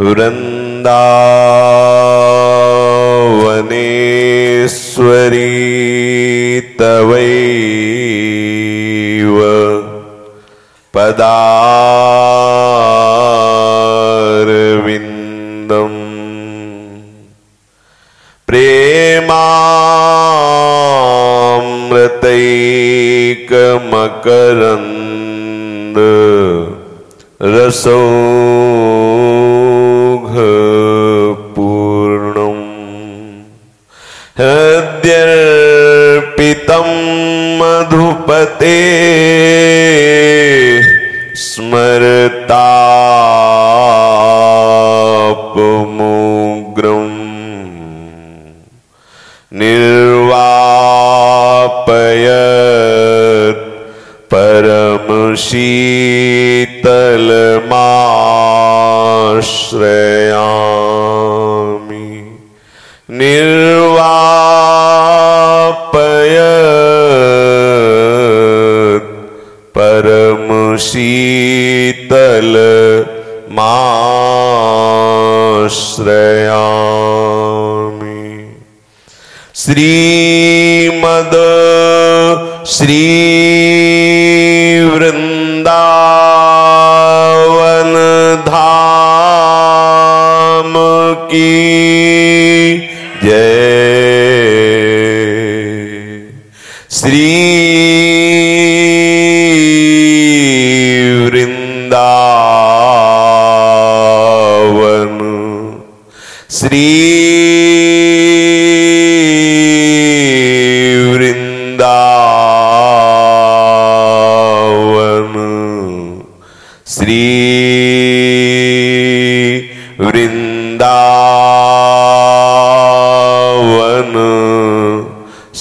वृन्दावनेश्वरी तवैव पदारविन्दम् श्री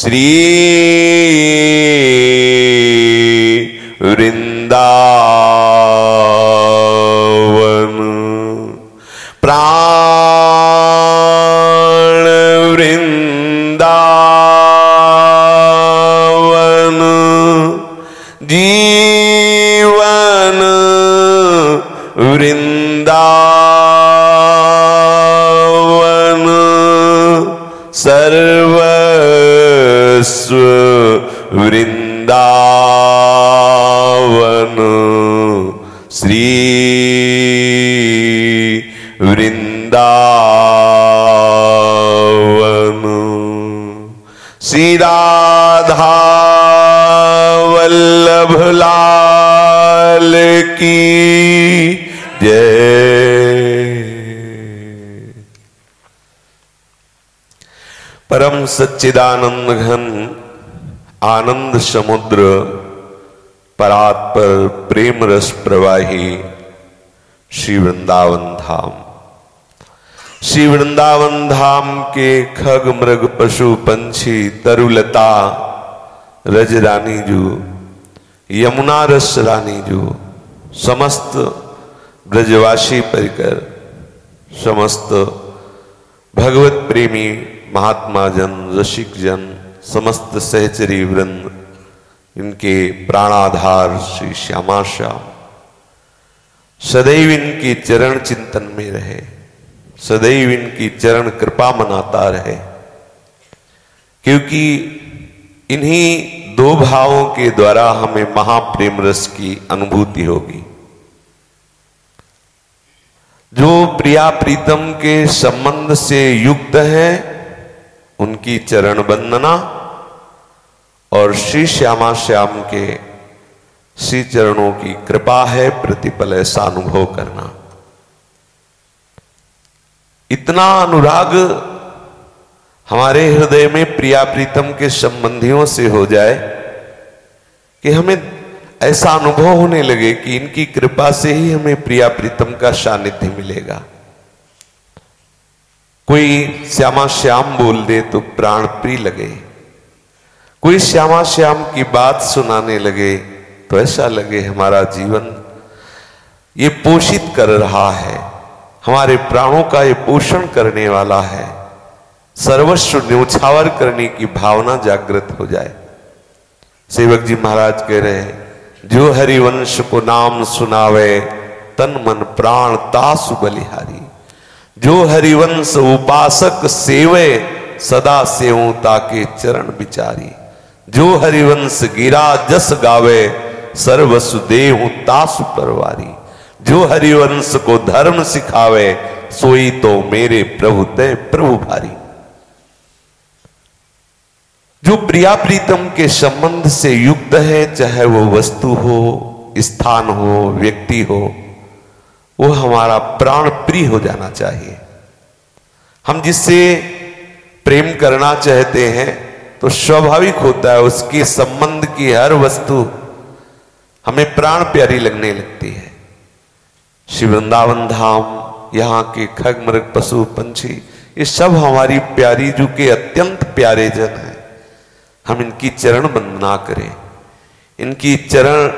श्री वृंदावन श्री वृंदावन श्री राधा वल्लभ लाल की जय। परम सच्चिदानंद घन आनंद समुद्र परात्पर प्रेम रस प्रवाही, श्री वृंदावन धाम। श्री वृंदावन धाम के खग मृग पशु पंछी तरुलता, रज रानी जू, यमुना रस रानी जू, समस्त ब्रजवासी परिकर, समस्त भगवत प्रेमी महात्मा जन, रसिक जन समस्त सहचरी वृंद, इनके प्राणाधार श्री श्यामा श्याम। सदैव इनकी चरण चिंतन में रहे, सदैव इनकी चरण कृपा मनाता रहे। क्योंकि इन्हीं दो भावों के द्वारा हमें महाप्रेम रस की अनुभूति होगी। जो प्रिया प्रीतम के संबंध से युक्त है, उनकी चरण वंदना और श्री श्यामा श्याम के श्री चरणों की कृपा है, प्रतिपल ऐसा अनुभव करना। इतना अनुराग हमारे हृदय में प्रिया प्रीतम के संबंधियों से हो जाए कि हमें ऐसा अनुभव होने लगे कि इनकी कृपा से ही हमें प्रिया प्रीतम का सानिध्य मिलेगा। कोई श्यामा श्याम बोल दे तो प्राण प्रिय लगे। कोई श्यामा श्याम की बात सुनाने लगे तो ऐसा लगे हमारा जीवन ये पोषित कर रहा है। हमारे प्राणों का ये पोषण करने वाला है। सर्वस्व न्यौछावर करने की भावना जागृत हो जाए। सेवक जी महाराज कह रहे हैं, जो हरिवंश को नाम सुनावे, तन मन प्राण तासु बलिहारी। जो हरिवंश उपासक सेवे, सदा सेवू ताके चरण बिचारी। जो हरिवंश गिरा, जस गावे सर्वसुदेव तासु परवारी। जो हरिवंश को धर्म सिखावे, सोई तो मेरे प्रभु तय प्रभु भारी। जो प्रिया प्रीतम के संबंध से युक्त है, चाहे वो वस्तु हो, स्थान हो, व्यक्ति हो, वो हमारा प्राण प्रिय हो जाना चाहिए। हम जिससे प्रेम करना चाहते हैं तो स्वाभाविक होता है उसके संबंध की हर वस्तु हमें प्राण प्यारी लगने लगती है। श्री वृंदावन धाम, यहाँ के खग मृग पशु, पंछी, ये सब हमारी प्यारी जो के अत्यंत प्यारे जन हैं। हम इनकी चरण वंदना करें, इनकी चरण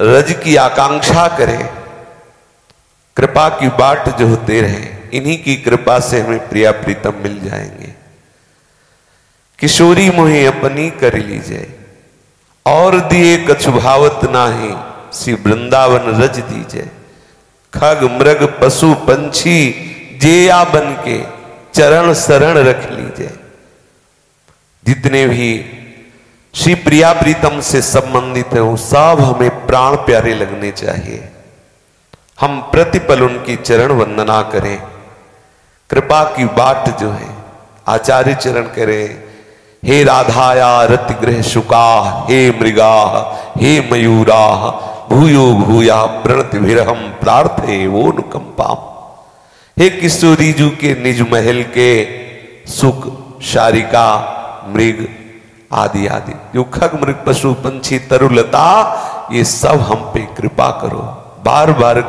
रज की आकांक्षा करें। कृपा की बाट जो होते रहे, इन्हीं की कृपा से हमें प्रिया प्रीतम मिल जाएँगे। किशोरी मोहे अपनी कर लीजिए और दिए कछु भावत नाही सी वृंदावन रज दीजिए खग मृग पशु पंछी जेया बन के चरण शरण रख लीजिए जितने भी श्री प्रिया प्रीतम से संबंधित है, वो सब हमें प्राण प्यारे लगने चाहिए। हम प्रतिपल उनकी चरण वंदना करें। कृपा की बाट जो है, आचार्य चरण करें हे राधाया, रतिग्रह शुका, हे मृगा, हे मयूरा, भूयो भूया, प्रणति विरहम, प्रार्थे वो नुकंपा हे किशोरीजू के निज महल के सुख, शारिका, मृग आदि आदि। जो खग मृग, पशु, पंछी तरुलता ये सब हम पे कृपा करो। बार बार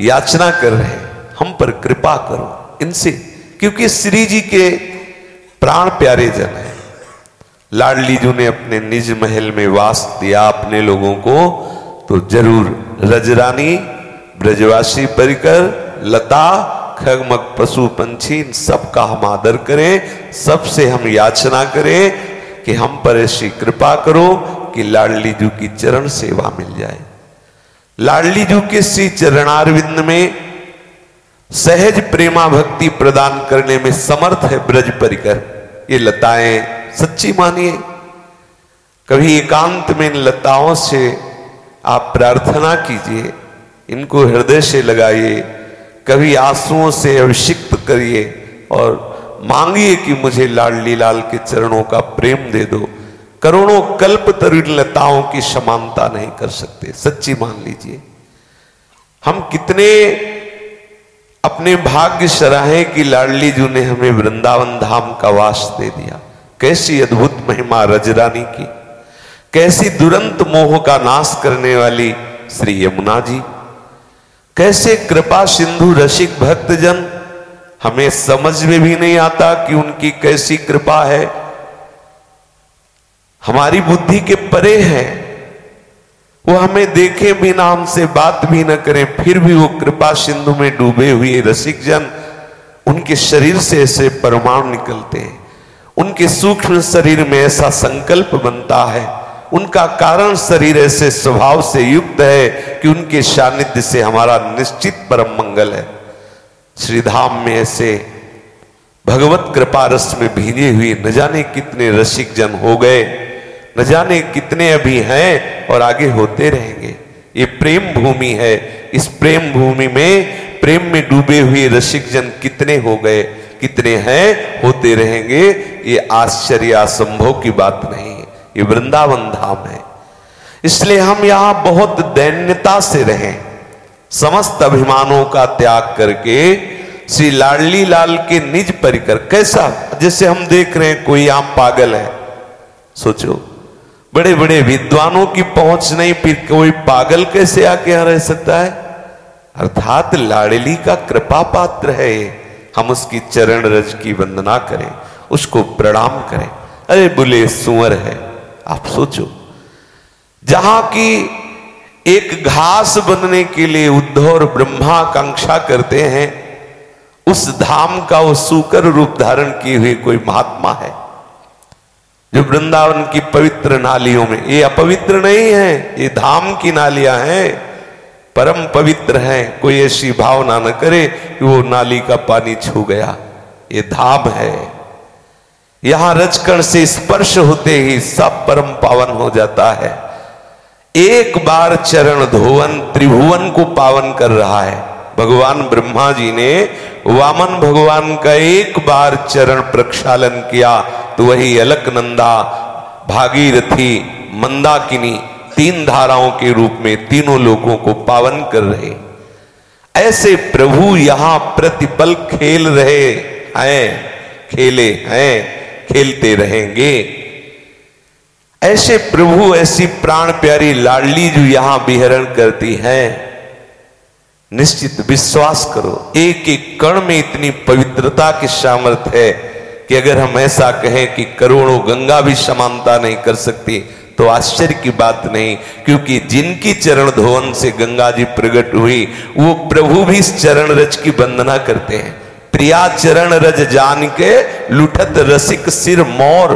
याचना कर रहे हम पर कृपा करो। इनसे, क्योंकि श्री जी के प्राण प्यारे जन है। लाडली जू ने अपने निज महल में वास दिया अपने लोगों को तो ज़रूर रजरानी, ब्रजवासी परिकर, लता, खगमग, पशु, पंछी, इन सबका हम आदर करें, सबसे हम याचना करें कि हम पर ऐसी कृपा करो कि लाडली जू की चरण सेवा मिल जाए। लाडली जू के श्री चरणारविंद में सहज प्रेमा भक्ति प्रदान करने में समर्थ है ब्रज परिकर। ये लताएँ सच्ची मानिए, कभी एकांत में इन लताओं से आप प्रार्थना कीजिए, इनको हृदय से लगाइए, कभी आंसुओं से अभिषिक्त करिए और मांगिए कि मुझे लाडली लाल के चरणों का प्रेम दे दो। करोड़ों कल्प तरुण लताओं की समानता नहीं कर सकते। सच्ची मान लीजिए। हम कितने अपने भाग्य सराहे की लाडली जू ने हमें वृंदावन धाम का वास दे दिया। कैसी अद्भुत महिमा रजरानी की, कैसी दुरंत मोह का नाश करने वाली श्री यमुना जी, कैसे कृपा सिंधु रसिक भक्तजन हमें समझ में भी नहीं आता कि उनकी कैसी कृपा है। हमारी बुद्धि के परे है, वो हमें देखे भी ना हमसे बात भी न करें, फिर भी वो कृपा सिंधु में डूबे हुए रसिक जन उनके शरीर से ऐसे परमाणु निकलते हैं। उनके सूक्ष्म शरीर में ऐसा संकल्प बनता है। उनका कारण शरीर ऐसे स्वभाव से युक्त है कि उनके सानिध्य से हमारा निश्चित परम मंगल है। श्रीधाम में ऐसे भगवत कृपा रस में भीगे हुए न जाने कितने रसिक जन हो गए, न जाने कितने अभी हैं और आगे होते रहेंगे। ये प्रेम भूमि है। इस प्रेम भूमि में, प्रेम में डूबे हुए रसिक जन कितने हो गए कितने हैं, होते रहेंगे। ये आश्चर्य असंभव की बात नहीं है। ये वृंदावन धाम है। इसलिए हम यहाँ बहुत दैन्यता से रहें। समस्त अभिमानों का त्याग करके, श्री लाडली लाल के निज परिकर, कैसा? जैसे हम देख रहे हैं, कोई आम पागल है। सोचो बड़े बड़े विद्वानों की पहुँच नहीं, फिर कोई पागल कैसे आके यहाँ रह सकता है? अर्थात लाडली का कृपा पात्र है हम उसकी चरण रज की वंदना करें, उसको प्रणाम करें। अरे बुले सुअर है, आप सोचो। जहाँ की एक घास बनने के लिए उद्धव और ब्रह्मा आकांक्षा करते हैं, उस धाम का वो सुकर रूप धारण किए हुए कोई महात्मा है? जो वृंदावन की पवित्र नालियों में, ये अपवित्र नहीं है, ये धाम की नालियाँ हैं। परम पवित्र है, कोई ऐसी भावना न करे कि वो नाली का पानी छू गया। ये धाम है। यहाँ रजकण से स्पर्श होते ही सब परम पावन हो जाता है। एक बार चरण धोवन, त्रिभुवन को पावन कर रहा है। भगवान ब्रह्मा जी ने वामन भगवान का एक बार चरण प्रक्षालन किया तो वही अलकनंदा, भागीरथी, मंदाकिनी तीन धाराओं के रूप में तीनों लोगों को पावन कर रहे। ऐसे प्रभु यहाँ प्रतिपल खेल रहे हैं, खेले हैं, खेलते रहेंगे। ऐसे प्रभु, ऐसी प्राण प्यारी लाडली जो यहाँ विहरण करती हैं, निश्चित विश्वास करो, एक एक कण में इतनी पवित्रता की सामर्थ्य है कि अगर हम ऐसा कहें कि करोड़ों गंगा भी समानता नहीं कर सकती तो आश्चर्य की बात नहीं, क्योंकि जिनकी चरण धोवन से गंगा जी प्रकट हुई, वो प्रभु भी इस चरण रज की वंदना करते हैं। प्रिया चरण रज जान के लुठत रसिक सिर मोर,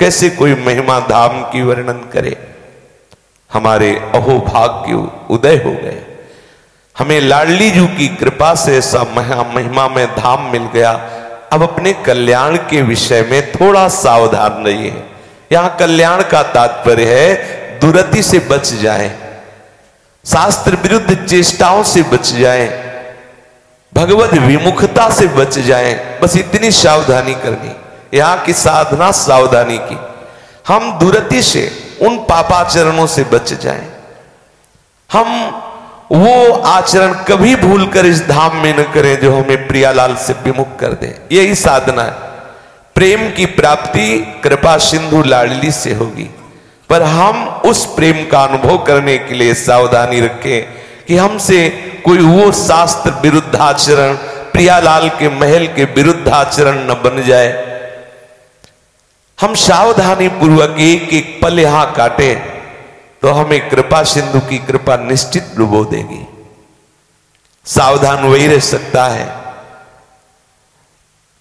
कैसे कोई महिमा धाम की वर्णन करे? हमारे अहो भाग्य उदय हो गए। हमें लाडली जू की कृपा से ऐसा महिमा में धाम मिल गया। अब अपने कल्याण के विषय में थोड़ा सावधान रहिए। यहाँ कल्याण का तात्पर्य है, दुरति से बच जाए, शास्त्र विरुद्ध चेष्टाओं से बच जाए, भगवत विमुखता से बच जाए। बस इतनी सावधानी करनी, यहाँ की साधना सावधानी की। हम दुरति से, उन पापाचरणों से बच जाए। हम वो आचरण कभी भूलकर इस धाम में न करें जो हमें प्रियालाल से विमुख कर दे। यही साधना है। प्रेम की प्राप्ति कृपा सिंधु लाडली से होगी। पर हम उस प्रेम का अनुभव करने के लिए सावधानी रखें कि हमसे कोई वो शास्त्र विरुद्ध आचरण, प्रियालाल के महल के विरुद्ध आचरण न बन जाए। हम सावधानी पूर्वक एक एक पल यहाँ काटे तो हमें कृपा सिंधु की कृपा निश्चित डुबो देगी। सावधान वही रह सकता है।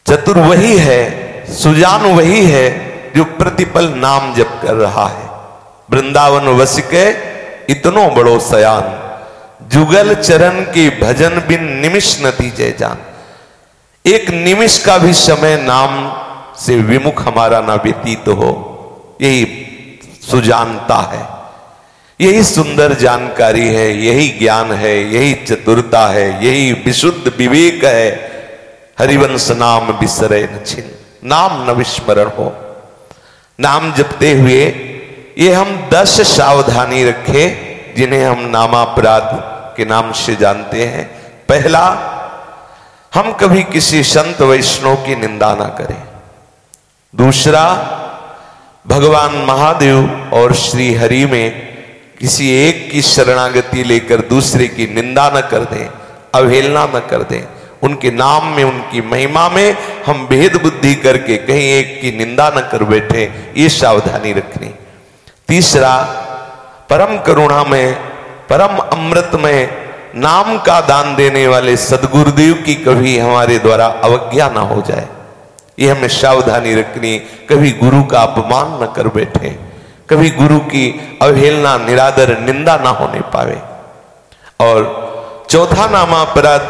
चतुर वही है सुजान वही है जो प्रतिपल नाम जप कर रहा है। वृंदावन वस के इतनो बड़ो सयान। जुगल चरण के भजन बिन निमिष नतीजे जान। एक निमिष का भी समय नाम से विमुख हमारा ना व्यतीत हो, यही सुजानता है। यही सुंदर जानकारी है, यही ज्ञान है, यही चतुरता है, यही विशुद्ध विवेक है। हरिवंश नाम विसरे न छिन। नाम न विस्मरण हो। नाम जपते हुए ये हम दस सावधानी रखे, जिन्हें हम नामापराध के नाम से जानते हैं। पहला, हम कभी किसी संत वैष्णव की निंदा ना करें। दूसरा, भगवान महादेव और श्री हरि में किसी एक की शरणागति लेकर दूसरे की निंदा न कर दें, अवहेलना न कर दें। उनके नाम में, उनकी महिमा में हम भेद बुद्धि करके कहीं एक की निंदा न कर बैठे, ये सावधानी रखनी। तीसरा, परम करुणा में परम अमृत में नाम का दान देने वाले सदगुरुदेव की कभी हमारे द्वारा अवज्ञा ना हो जाए। ये हमें सावधानी रखनी, कभी गुरु का अपमान न कर बैठे, कभी गुरु की अवहेलना, निरादर, निंदा ना होने पावे। और चौथा नामा अपराध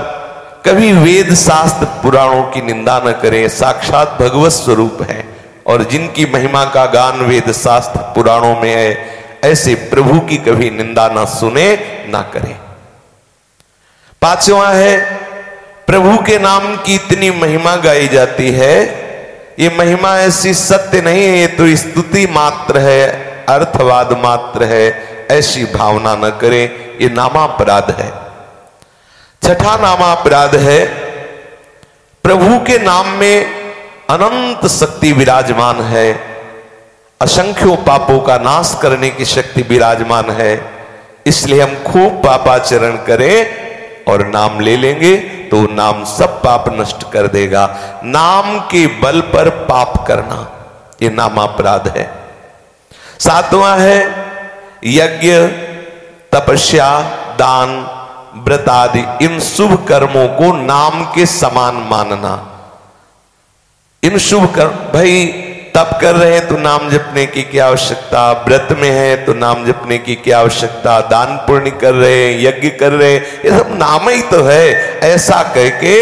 कभी वेद शास्त्र पुराणों की निंदा न करें, साक्षात भगवत स्वरूप है। और जिनकी महिमा का गान वेद शास्त्र पुराणों में है, ऐसे प्रभु की कभी निंदा ना सुने, ना करें। पांचवा है, प्रभु के नाम की इतनी महिमा गाई जाती है। ये महिमा ऐसी सत्य नहीं है, ये तो स्तुति मात्र है, अर्थवाद मात्र है, ऐसी भावना न करें, ये नामापराध है। छठा नामापराध है। प्रभु के नाम में अनंत शक्ति विराजमान है। असंख्यों पापों का नाश करने की शक्ति विराजमान है। इसलिए हम खूब पापाचरण करें और नाम ले लेंगे तो नाम सब पाप नष्ट कर देगा। नाम के बल पर पाप करना, ये नाम अपराध है। सातवां है, यज्ञ, तपस्या, दान व्रत आदि, इन शुभ कर्मों को नाम के समान मानना। इन शुभ कर्म भाई, तप कर रहे हैं तो नाम जपने की क्या आवश्यकता? व्रत में है तो नाम जपने की क्या आवश्यकता? दान पुण्य कर रहे हैं, यज्ञ कर रहे हैं, ये सब नाम ही तो है। ऐसा करके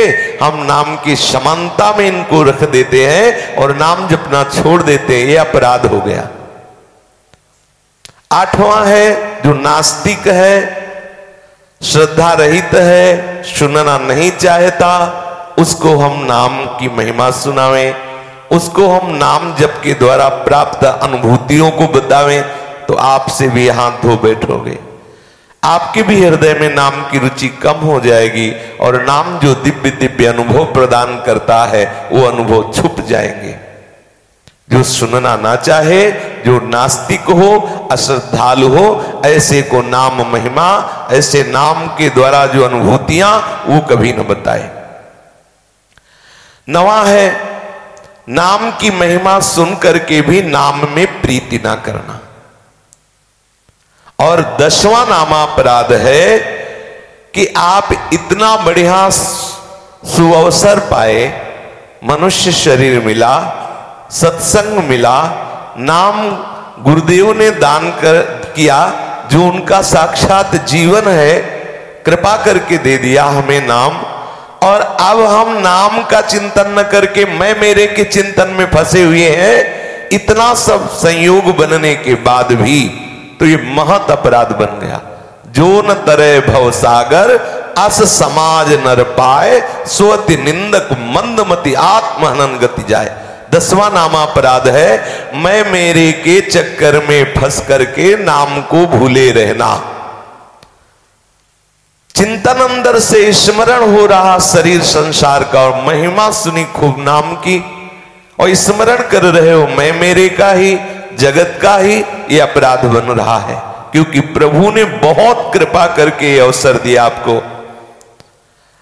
हम नाम की समानता में इनको रख देते हैं और नाम जपना छोड़ देते हैं, ये अपराध हो गया। आठवां है, जो नास्तिक है श्रद्धा रहित है, सुनना नहीं चाहता, उसको हम नाम की महिमा सुनावें, उसको हम नाम जप के द्वारा प्राप्त अनुभूतियों को बतावें तो आपसे भी हाथ धो बैठोगे। आपके भी हृदय में नाम की रुचि कम हो जाएगी और नाम जो दिव्य दिव्य अनुभव प्रदान करता है, वो अनुभव छुप जाएँगे। जो सुनना ना चाहे, जो नास्तिक हो, अश्रद्धालु हो, ऐसे को नाम महिमा, ऐसे नाम के द्वारा जो अनुभूतियाँ, वो कभी न बताए। नवा है, नाम की महिमा सुन करके भी नाम में प्रीति ना करना। और दसवां नामापराध है कि आप इतना बढ़िया सुअवसर पाए, मनुष्य शरीर मिला सत्संग मिला, नाम गुरुदेव ने दान कर, किया, जो उनका साक्षात जीवन है, कृपा करके दे दिया हमें नाम। और अब हम नाम का चिंतन न करके, मैं मेरे के चिंतन में फंसे हुए हैं, इतना सब संयोग बनने के बाद भी तो ये महत अपराध बन गया। जो न तरे भव सागर, अस समाज नर पाए स्वति निंदक मंदमति आत्महनन गति जाए। दसवां नामा अपराध है, मैं मेरे के चक्कर में फंस करके नाम को भूले रहना। चिंतन अंदर से स्मरण हो रहा शरीर संसार का और महिमा सुनी खूब नाम की, और स्मरण कर रहे हो, मैं मेरे का ही, जगत का ही ये अपराध बन रहा है, क्योंकि प्रभु ने बहुत कृपा करके अवसर दिया आपको।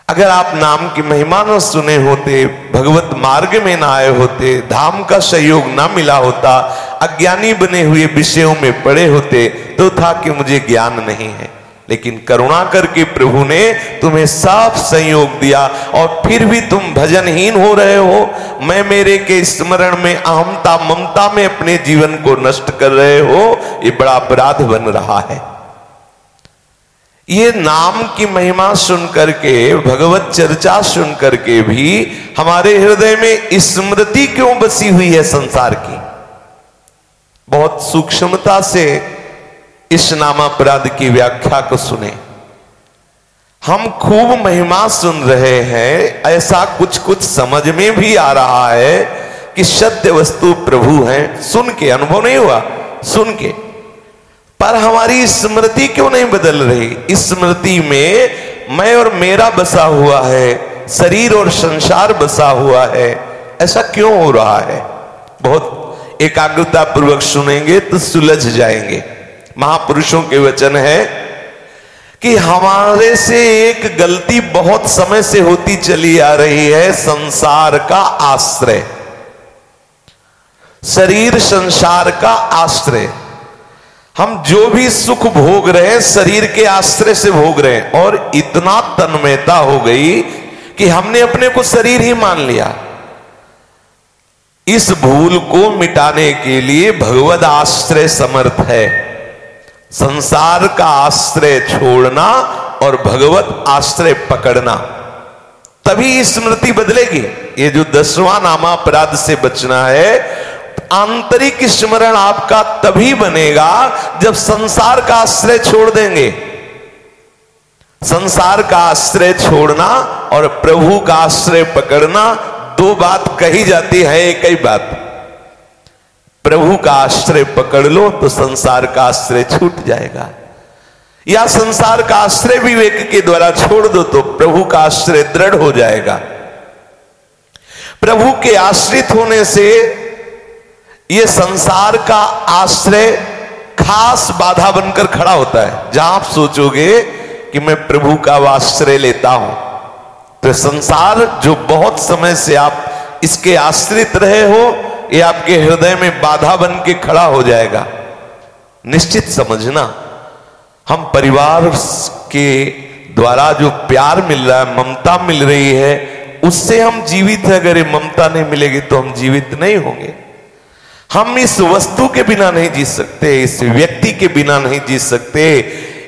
अगर आप नाम की महिमा न सुने होते, भगवत मार्ग में ना आए होते, धाम का सहयोग ना मिला होता, अज्ञानी बने हुए विषयों में पड़े होते तो था कि मुझे ज्ञान नहीं है। लेकिन करुणा करके प्रभु ने तुम्हें साफ़ संयोग दिया और फिर भी तुम भजनहीन हो रहे हो। मैं मेरे के स्मरण में अहमता ममता में अपने जीवन को नष्ट कर रहे हो, ये बड़ा अपराध बन रहा है। ये नाम की महिमा सुन करके, भगवत चर्चा सुन करके भी हमारे हृदय में स्मृति क्यों बसी हुई है संसार की? बहुत सूक्ष्मता से इस नामापराध की व्याख्या को सुने। हम खूब महिमा सुन रहे हैं, ऐसा कुछ कुछ समझ में भी आ रहा है कि सत्य वस्तु प्रभु हैं। सुन के, अनुभव नहीं हुआ? सुन के। पर हमारी स्मृति क्यों नहीं बदल रही? स्मृति में मैं और मेरा बसा हुआ है, शरीर और संसार बसा हुआ है। ऐसा क्यों हो रहा है? बहुत एकाग्रता पूर्वक सुनेंगे तो सुलझ जाएँगे। महापुरुषों के वचन है कि हमारे से एक गलती बहुत समय से होती चली आ रही है, संसार का आश्रय। शरीर, संसार का आश्रय। हम जो भी सुख भोग रहे शरीर के आश्रय से भोग रहे और इतना तन्मयता हो गई कि हमने अपने को शरीर ही मान लिया। इस भूल को मिटाने के लिए भगवत आश्रय समर्थ है। संसार का आश्रय छोड़ना और भगवत आश्रय पकड़ना, तभी स्मृति बदलेगी। ये जो दसवां नामा अपराध से बचना है आंतरिक स्मरण आपका तभी बनेगा जब संसार का आश्रय छोड़ देंगे। संसार का आश्रय छोड़ना और प्रभु का आश्रय पकड़ना दो बात कही जाती है, एक ही बात। प्रभु का आश्रय पकड़ लो तो संसार का आश्रय छूट जाएगा। या संसार का आश्रय विवेक के द्वारा छोड़ दो तो प्रभु का आश्रय दृढ़ हो जाएगा। प्रभु के आश्रित होने से यह संसार का आश्रय खास बाधा बनकर खड़ा होता है। जहाँ आप सोचोगे कि मैं प्रभु का आश्रय लेता हूँ तो संसार जो बहुत समय से आप इसके आश्रित रहे हो, ये आपके हृदय में बाधा बन के खड़ा हो जाएगा। निश्चित समझना, हम परिवार के द्वारा जो प्यार मिल रहा है, ममता मिल रही है, उससे हम जीवित है। अगर ये ममता नहीं मिलेगी तो हम जीवित नहीं होंगे। हम इस वस्तु के बिना नहीं जी सकते, इस व्यक्ति के बिना नहीं जी सकते,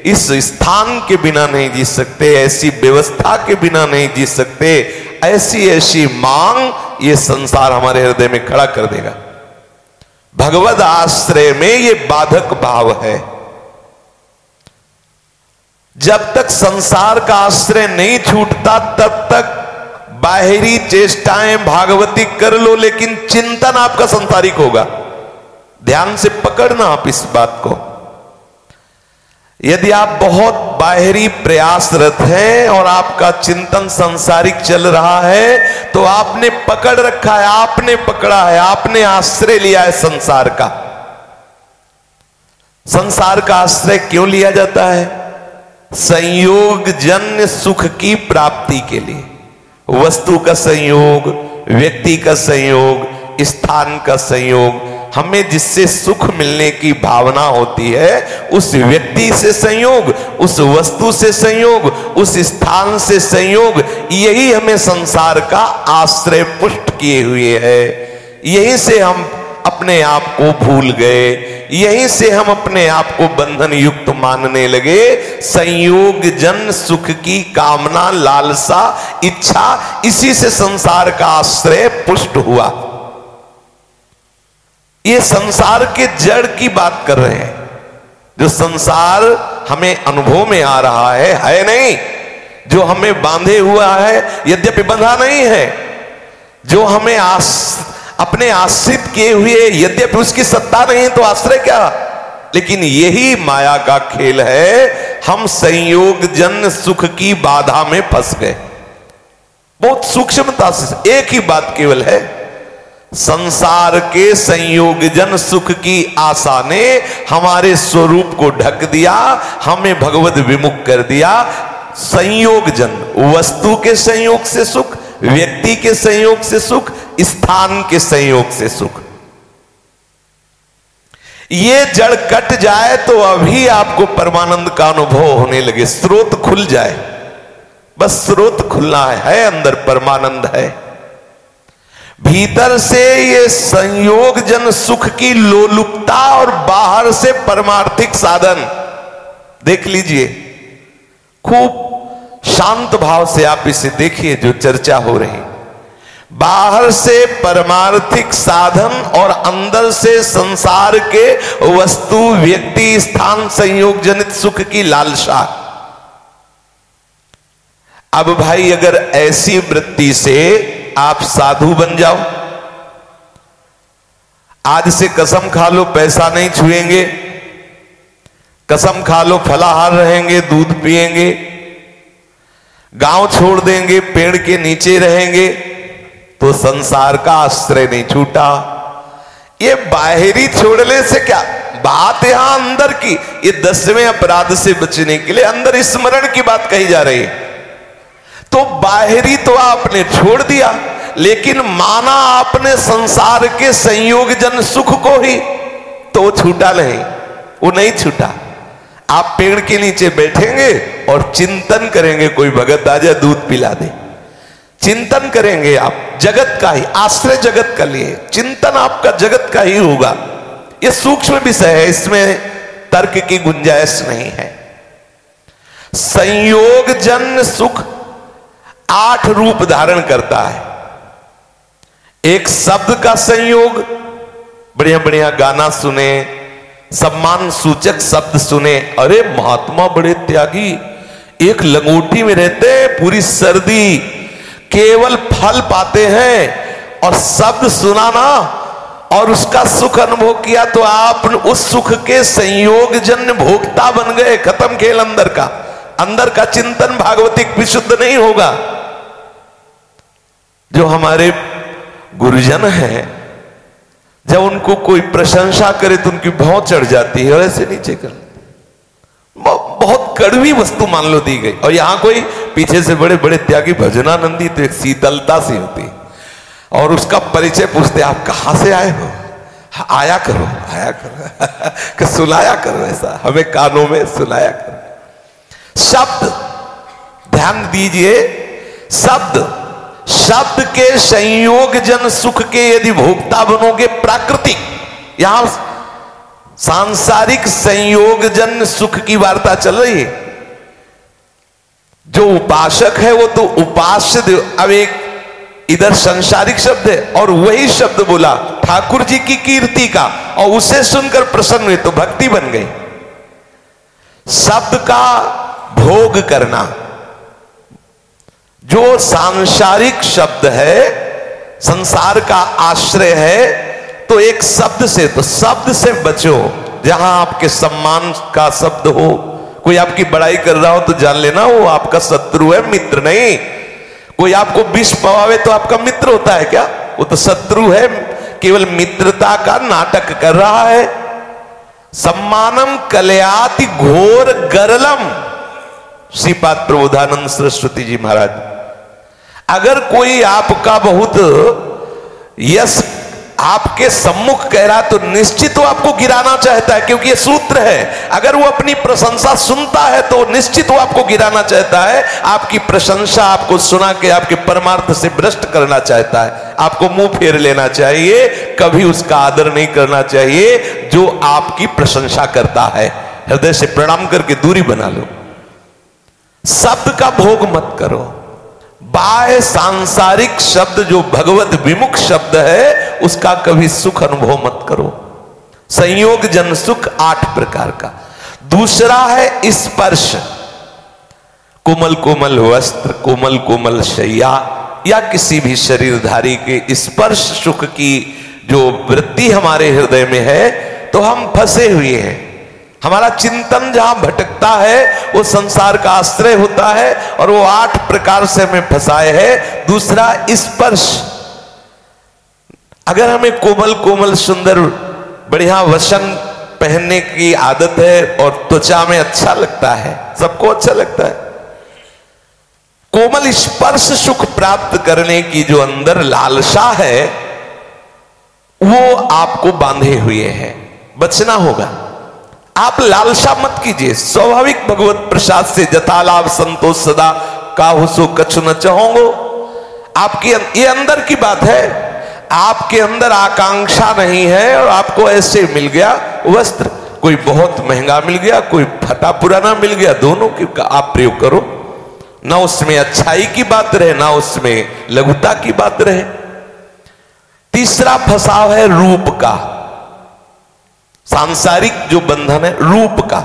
इस स्थान के बिना नहीं जी सकते, ऐसी व्यवस्था के बिना नहीं जी सकते, ऐसी ऐसी मांग ये संसार हमारे हृदय में खड़ा कर देगा। भगवत आश्रय में ये बाधक भाव है। जब तक संसार का आश्रय नहीं छूटता, तब तक बाहरी चेष्टाएँ भागवती कर लो, लेकिन चिंतन आपका संसारिक होगा। ध्यान से पकड़ना आप इस बात को। यदि आप बहुत बाहरी प्रयासरत हैं और आपका चिंतन संसारिक चल रहा है तो आपने पकड़ रखा है, आपने पकड़ा है, आपने आश्रय लिया है संसार का। संसार का आश्रय क्यों लिया जाता है? संयोग जन्य सुख की प्राप्ति के लिए। वस्तु का संयोग, व्यक्ति का संयोग, स्थान का संयोग, हमें जिससे सुख मिलने की भावना होती है, उस व्यक्ति से संयोग, उस वस्तु से संयोग, उस स्थान से संयोग, यही हमें संसार का आश्रय पुष्ट किए हुए है। यही से हम अपने आप को भूल गए यहीं से हम अपने आप को बंधन युक्त मानने लगे। संयोग जन सुख की कामना, लालसा, इच्छा, इसी से संसार का आश्रय पुष्ट हुआ। ये संसार के जड़ की बात कर रहे हैं। जो संसार हमें अनुभव में आ रहा है है नहीं। जो हमें बांधे हुआ है, यद्यपि बंधा नहीं है। जो हमें आस अपने आश्रित किए हुए, यद्यपि उसकी सत्ता नहीं तो आश्रय क्या? लेकिन यही माया का खेल है, हम संयोग जन सुख की बाधा में फंस गए। बहुत सूक्ष्मता से, एक ही बात केवल है, संसार के संयोग जन सुख की आशा ने हमारे स्वरूप को ढक दिया, हमें भगवत विमुख कर दिया। संयोग जन, वस्तु के संयोग से सुख व्यक्ति के संयोग से सुख स्थान के संयोग से सुख। ये जड़ कट जाए तो अभी आपको परमानंद का अनुभव होने लगे। स्रोत खुल जाए। बस स्रोत खुलना है, है अंदर परमानंद है। भीतर से ये संयोग जन सुख की लोलुपता और बाहर से परमार्थिक साधन। देख लीजिए खूब शांत भाव से आप इसे देखिए जो चर्चा हो रही। बाहर से परमार्थिक साधन और अंदर से संसार के वस्तु, व्यक्ति, स्थान, संयोग जनित सुख की लालसा। अब भाई, अगर ऐसी वृत्ति से आप साधु बन जाओ, आज से कसम खा लो, पैसा नहीं छुएँगे, कसम खा लो, फलाहार रहेंगे, दूध पिएँगे गाँव छोड़ देंगे, पेड़ के नीचे रहेंगे तो संसार का आश्रय नहीं छूटा। ये बाहरी छोड़ने से क्या? बात यहाँ अंदर की, ये दसवें अपराध से बचने के लिए अंदर स्मरण की बात कही जा रही तो बाहरी तो आपने छोड़ दिया, लेकिन माना आपने संसार के संयोग जन सुख को ही तो छूटा नहीं, वो नहीं छूटा। आप पेड़ के नीचे बैठेंगे और चिंतन करेंगे, कोई भगत आ जाए, दूध पिला दे। चिंतन करेंगे आप, जगत का ही, आश्रय जगत का लिए। चिंतन आपका जगत का ही होगा। यह सूक्ष्म विषय है, इसमें तर्क की गुंजाइश नहीं है। संयोग जन सुख आठ रूप धारण करता है। एक शब्द का संयोग बढ़िया बढ़िया गाना सुने सम्मान सूचक शब्द सुने। अरे, महात्मा बड़े त्यागी, एक लंगोटी में रहते पूरी सर्दी, केवल फल पाते हैं, और शब्द सुनाना, और उसका सुख अनुभव किया तो आप उस सुख के संयोग जन्य भोक्ता बन गए, खत्म खेल अंदर का। अंदर का चिंतन भागवतिक विशुद्ध नहीं होगा। जो हमारे गुरुजन हैं जब उनको कोई प्रशंसा करे तो उनकी भाव चढ़ जाती है और ऐसे नीचे कर बहुत कड़वी वस्तु मान लो दी गई। और यहाँ कोई पीछे से बड़े बड़े त्यागी भजनानंदी तो एक शीतलता सी होती और उसका परिचय पूछते आप कहाँ से आए हो? हाँ, आया करो आया करो। कि सुनाया करो ऐसा। हमें कानों में सुनाया करो। शब्द ध्यान दीजिए शब्द शब्द के संयोग जन सुख के यदि भोक्ता बनोगे प्राकृतिक यहाँ सांसारिक संयोग जन सुख की वार्ता चल रही है। जो उपासक है वो तो उपास्य अब एक इधर संसारिक शब्द है और वही शब्द बोला ठाकुर जी की कीर्ति का, और उसे सुनकर प्रसन्न हुए तो भक्ति बन गई। शब्द का भोग करना जो सांसारिक शब्द है, संसार का आश्रय है तो एक शब्द से तो शब्द से बचो। जहाँ आपके सम्मान का शब्द हो, कोई आपकी बड़ाई कर रहा हो तो जान लेना, वो आपका शत्रु है, मित्र नहीं। कोई आपको विष पवावे तो आपका मित्र होता है क्या? वो तो शत्रु है, केवल मित्रता का नाटक कर रहा है। सम्मानम कल्याति घोर गरलम। श्रीपाद प्रबोधानंद सरस्वती जी महाराज। अगर कोई आपका बहुत यश आपके सम्मुख कह रहा तो निश्चित वो आपको गिराना चाहता है, क्योंकि ये सूत्र है। अगर वो अपनी प्रशंसा सुनता है तो निश्चित वो आपको गिराना चाहता है। आपकी प्रशंसा आपको सुना के आपके परमार्थ से भ्रष्ट करना चाहता है। आपको मुँह फेर लेना चाहिए, कभी उसका आदर नहीं करना चाहिए, जो आपकी प्रशंसा करता है। हृदय से प्रणाम करके दूरी बना लो। शब्द का भोग मत करो। बाह्य सांसारिक शब्द, जो भगवत विमुख शब्द है, उसका कभी सुख अनुभव मत करो। संयोग जन सुख आठ प्रकार का। दूसरा है स्पर्श। कोमल कोमल वस्त्र, कोमल कोमल शैया, या किसी भी शरीरधारी के स्पर्श सुख की जो वृत्ति हमारे हृदय में है तो हम फंसे हुए हैं। हमारा चिंतन जहाँ भटकता है, वो संसार का आश्रय होता है और वो आठ प्रकार से हमें फंसाए है। दूसरा, स्पर्श। अगर हमें कोमल कोमल, सुंदर, बढ़िया वसन पहनने की आदत है और त्वचा में अच्छा लगता है, सबको अच्छा लगता है। कोमल स्पर्श सुख प्राप्त करने की जो अंदर लालसा है, वो आपको बांधे हुए है। बचना होगा। आप लालसा मत कीजिए, स्वाभाविक भगवत प्रसाद से जता लाभ संतोष सदा का हुसो कछु न चाहोगो। आपकी ये अंदर की बात है, आपके अंदर आकांक्षा नहीं है और आपको ऐसे मिल गया वस्त्र, कोई बहुत महँगा मिल गया, कोई फटा पुराना मिल गया, दोनों की, आप प्रयोग करो। ना उसमें अच्छाई की बात रहे, ना उसमें लघुता की बात रहे। तीसरा फसाव है रूप का। सांसारिक जो बंधन है, रूप का।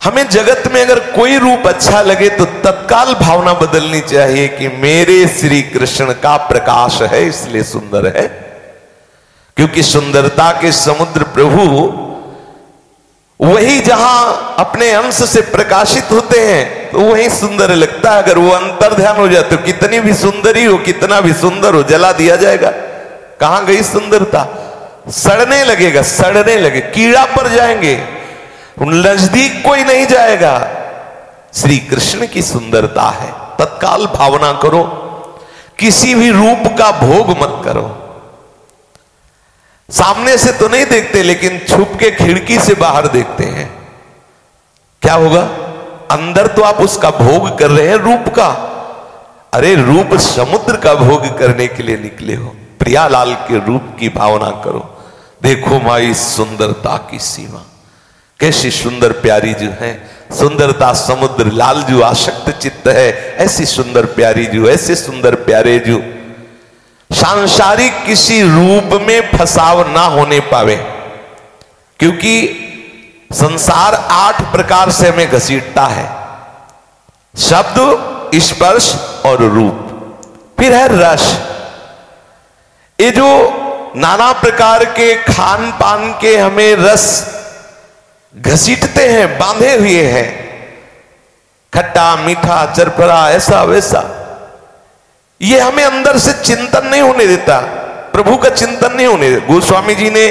हमें जगत में अगर कोई रूप अच्छा लगे तो तत्काल भावना बदलनी चाहिए कि मेरे श्री कृष्ण का प्रकाश है, इसलिए सुंदर है। क्योंकि सुंदरता के समुद्र प्रभु वही जहाँ अपने अंश से प्रकाशित होते हैं तो वही सुंदर लगता है। अगर वो अंतर ध्यान हो जाए तो कितनी भी सुंदरी हो, कितना भी सुंदर हो, जला दिया जाएगा। कहाँ गई सुंदरता? सड़ने लगेगा, सड़ने लगे कीड़ा पर जाएँगे। नज़दीक कोई नहीं जाएगा। श्री कृष्ण की सुंदरता है। तत्काल भावना करो। किसी भी रूप का भोग मत करो। सामने से तो नहीं देखते, लेकिन छुप के खिड़की से बाहर देखते हैं। क्या होगा? अंदर तो आप उसका भोग कर रहे हैं रूप का। अरे, रूप समुद्र का भोग करने के लिए निकले हो। प्रियालाल के रूप की भावना करो। देखो माई सुंदरता की सीमा। कैसी सुंदर प्यारी जो है, सुंदरता समुद्र लाल जो, आशक्त चित्त है, ऐसी सुंदर प्यारी जो, ऐसे सुंदर प्यारे जो। सांसारिक किसी रूप में फसाव ना होने पावे, क्योंकि संसार आठ प्रकार से हमें घसीटता है। शब्द, स्पर्श और रूप। फिर है रस। ये जो नाना प्रकार के खान पान के हमें रस घसीटते हैं, बांधे हुए हैं। खट्टा, मीठा चरपरा ऐसा वैसा। ये हमें अंदर से चिंतन नहीं होने देता, प्रभु का चिंतन नहीं होने देता। गोस्वामी जी ने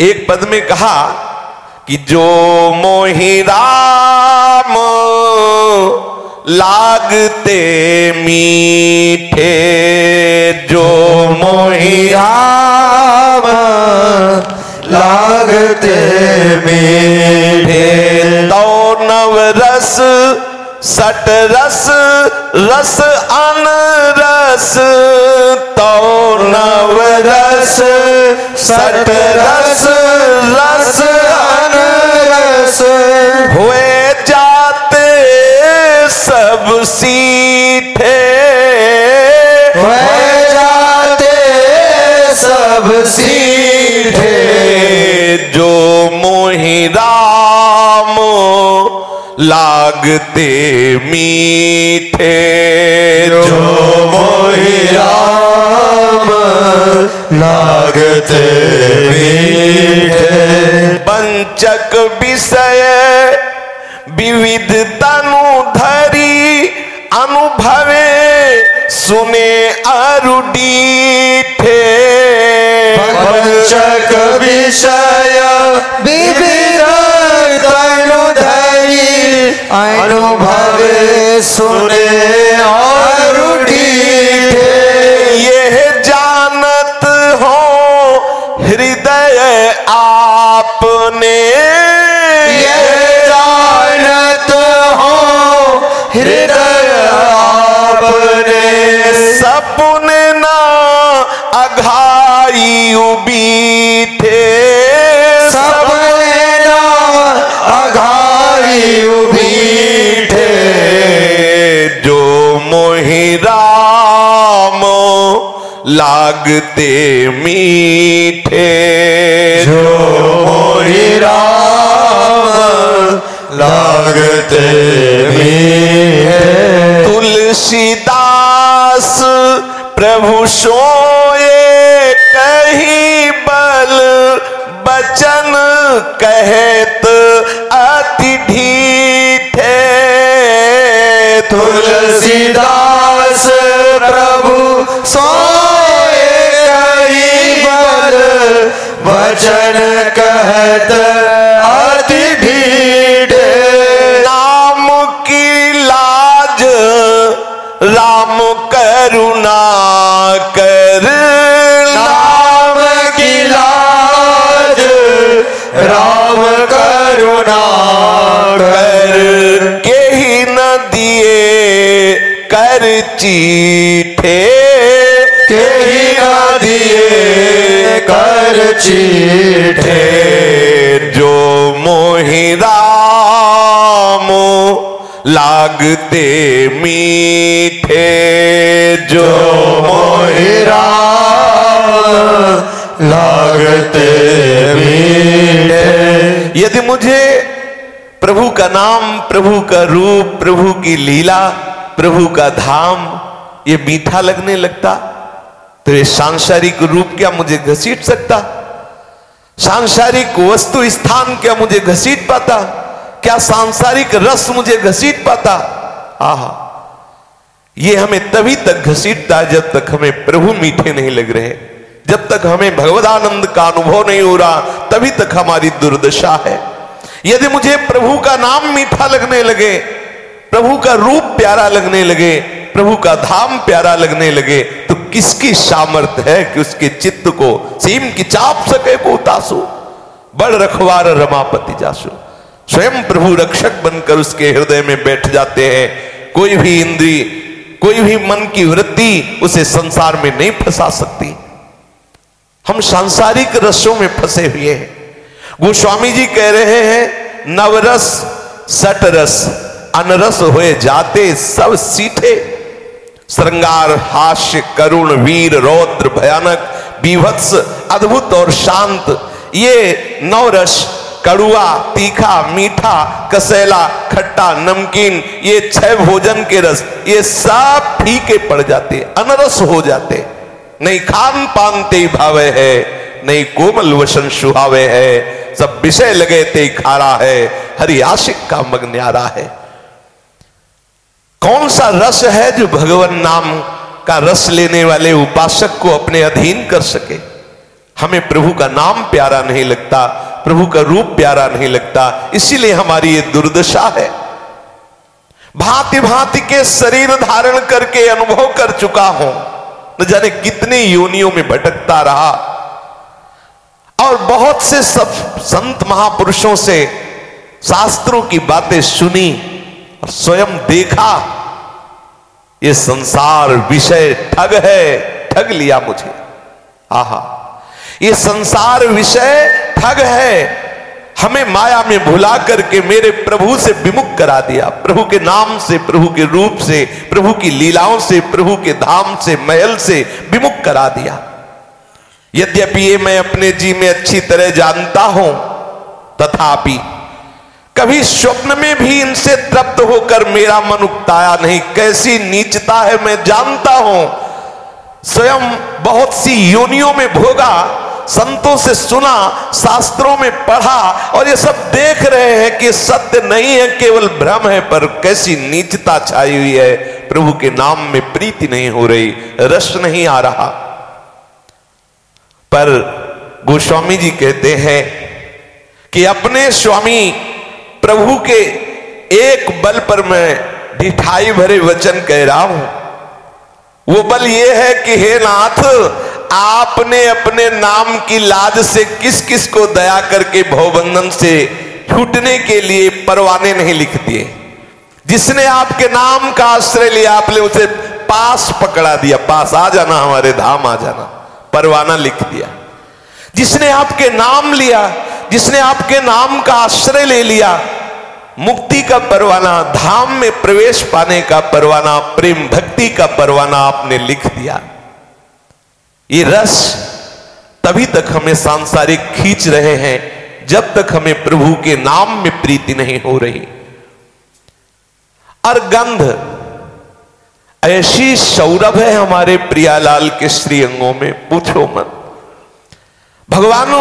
एक पद में कहा कि जो मोहि राम लागते मीठे जो मोहिया लागते मीठे तो नव रस सट रस रस अन रस तो नव रस सट रस रस अन रस लागते मीठे। जो मोहिराम लागते मीठे। पंचक विषय विविध तनु धरी अनुभवे सुने अरुडीठे। पंचक विषय सुने लागते मीठे। जो मोहि राम लागते मीठे। तुलसीदास प्रभु सोए कही बल बचन कहत वचन कहत अति ढीठे नाम की लाज राम करुणा कर। नाम की लाज राम करुणा कर। के ही न दिए कर चीठे। चीठे जो मोहि राम लागते मीठे जो मोहि राम लागते मीठे। यदि मुझे प्रभु का नाम, प्रभु का रूप, प्रभु की लीला, प्रभु का धाम ये मीठा लगने लगता तो ये सांसारिक रूप क्या मुझे घसीट सकता? सांसारिक वस्तु स्थान क्या मुझे घसीट पाता? क्या सांसारिक रस मुझे घसीट पाता? आहा, ये हमें तभी तक घसीटता है जब तक हमें प्रभु मीठे नहीं लग रहे। जब तक हमें भगवदानंद का अनुभव नहीं हो रहा, तभी तक हमारी दुर्दशा है। यदि मुझे प्रभु का नाम मीठा लगने लगे, प्रभु का रूप प्यारा लगने लगे प्रभु का धाम प्यारा लगने लगे तो किसकी सामर्थ है कि उसके चित्त को सीम की चाप सके को उतासु? बड़ रखवार रमापति जासु। स्वयं प्रभु रक्षक बनकर उसके हृदय में बैठ जाते हैं। कोई भी इंद्री, कोई भी मन की वृत्ति उसे संसार में नहीं फंसा सकती। हम सांसारिक रसों में फंसे हुए हैं। गोस्वामी जी कह रहे हैं, नवरस, सटरस, अनरस हुए जाते सब सीठे। श्रृंगार हास्य करुण वीर रौद्र भयानक बीभत्स अद्भुत और शांत ये नवरस कड़ुआ तीखा मीठा कसैला खट्टा नमकीन ये छह भोजन के रस ये सब फीके पड़ जाते अनरस हो जाते नहीं खान पान ते भावे है नहीं कोमल वसन सुहावे है सब विषय लगे ते खारा है हरि आशिक का मग न्यारा है कौन सा रस है जो भगवान नाम का रस लेने वाले उपासक को अपने अधीन कर सके? हमें प्रभु का नाम प्यारा नहीं लगता, प्रभु का रूप प्यारा नहीं लगता, इसीलिए हमारी ये दुर्दशा है। भांति भांति के शरीर धारण करके अनुभव कर चुका हूँ। न जाने कितने योनियों में भटकता रहा। और बहुत से सब संत महापुरुषों से शास्त्रों की बातें सुनी। स्वयं देखा, ये संसार विषय ठग है, ठग लिया मुझे। आहा, ये संसार विषय ठग है, हमें माया में भुला करके मेरे प्रभु से विमुख करा दिया। प्रभु के नाम से, प्रभु के रूप से, प्रभु की लीलाओं से, प्रभु के धाम से, महल से विमुख करा दिया। यद्यपि ये मैं अपने जी में अच्छी तरह जानता हूँ, तथापि कभी स्वप्न में भी इनसे तृप्त होकर मेरा मन उगताया नहीं। कैसी नीचता है, मैं जानता हूँ। स्वयं बहुत सी योनियों में भोगा, संतों से सुना, शास्त्रों में पढ़ा और ये सब देख रहे हैं कि सत्य नहीं है, केवल भ्रम है, पर कैसी नीचता छाई हुई है। प्रभु के नाम में प्रीति नहीं हो रही, रस नहीं आ रहा। पर गोस्वामी जी कहते हैं कि अपने स्वामी प्रभु के एक बल पर मैं ढिठाई भरे वचन कह रहा हूँ। वो बल ये है कि हे नाथ, आपने अपने नाम की लाज से किस किस को दया करके भवबंधन से छूटने के लिए परवाने नहीं लिख दिए। जिसने आपके नाम का आश्रय लिया, आपने उसे पास पकड़ा दिया। पास आ जाना, हमारे धाम आ जाना। परवाना लिख दिया। जिसने आपके नाम लिया जिसने आपके नाम का आश्रय ले लिया, मुक्ति का परवाना, धाम में प्रवेश पाने का परवाना, प्रेम भक्ति का परवाना आपने लिख दिया। ये रस तभी तक हमें सांसारिक खींच रहे हैं, जब तक हमें प्रभु के नाम में प्रीति नहीं हो रही। और गंध, ऐसी सौरभ है हमारे प्रियालाल के श्री अंगों में, पूछो मत। भगवान,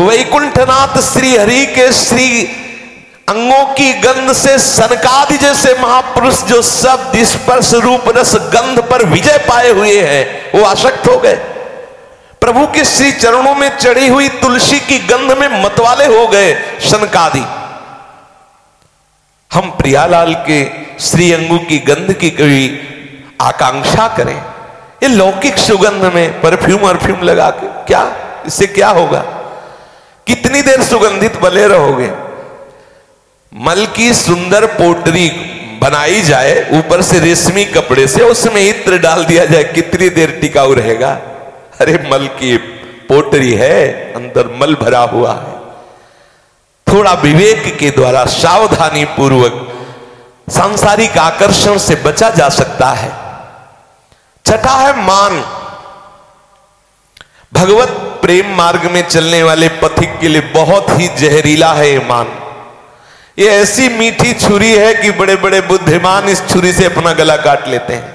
वैकुंठनाथ श्री हरि के श्री अंगों की गंध से सनकादि जैसे महापुरुष जो शब्द स्पर्श रूप रस गंध पर विजय पाए हुए हैं, वो आसक्त हो गए। प्रभु के श्री चरणों में चढ़ी हुई तुलसी की गंध में मतवाले हो गए शनकादि हम प्रियालाल के श्री अंगू की गंध की कभी आकांक्षा करें, ये लौकिक सुगंध में परफ्यूम परफ्यूम लगा के, क्या? इससे क्या होगा? कितनी देर सुगंधित बले रहोगे? मल की सुंदर पोटरी बनाई जाए, ऊपर से रेशमी कपड़े से, उसमें इत्र डाल दिया जाए, कितनी देर टिकाऊ रहेगा? अरे मल की पोटरी है, अंदर मल भरा हुआ है। थोड़ा विवेक के द्वारा सावधानी पूर्वक सांसारिक आकर्षण से बचा जा सकता है। छठा है मान। भगवत प्रेम मार्ग में चलने वाले पथिक के लिए बहुत ही जहरीला है ये मान। ये ऐसी मीठी छुरी है कि बड़े बड़े बुद्धिमान इस छुरी से अपना गला काट लेते हैं।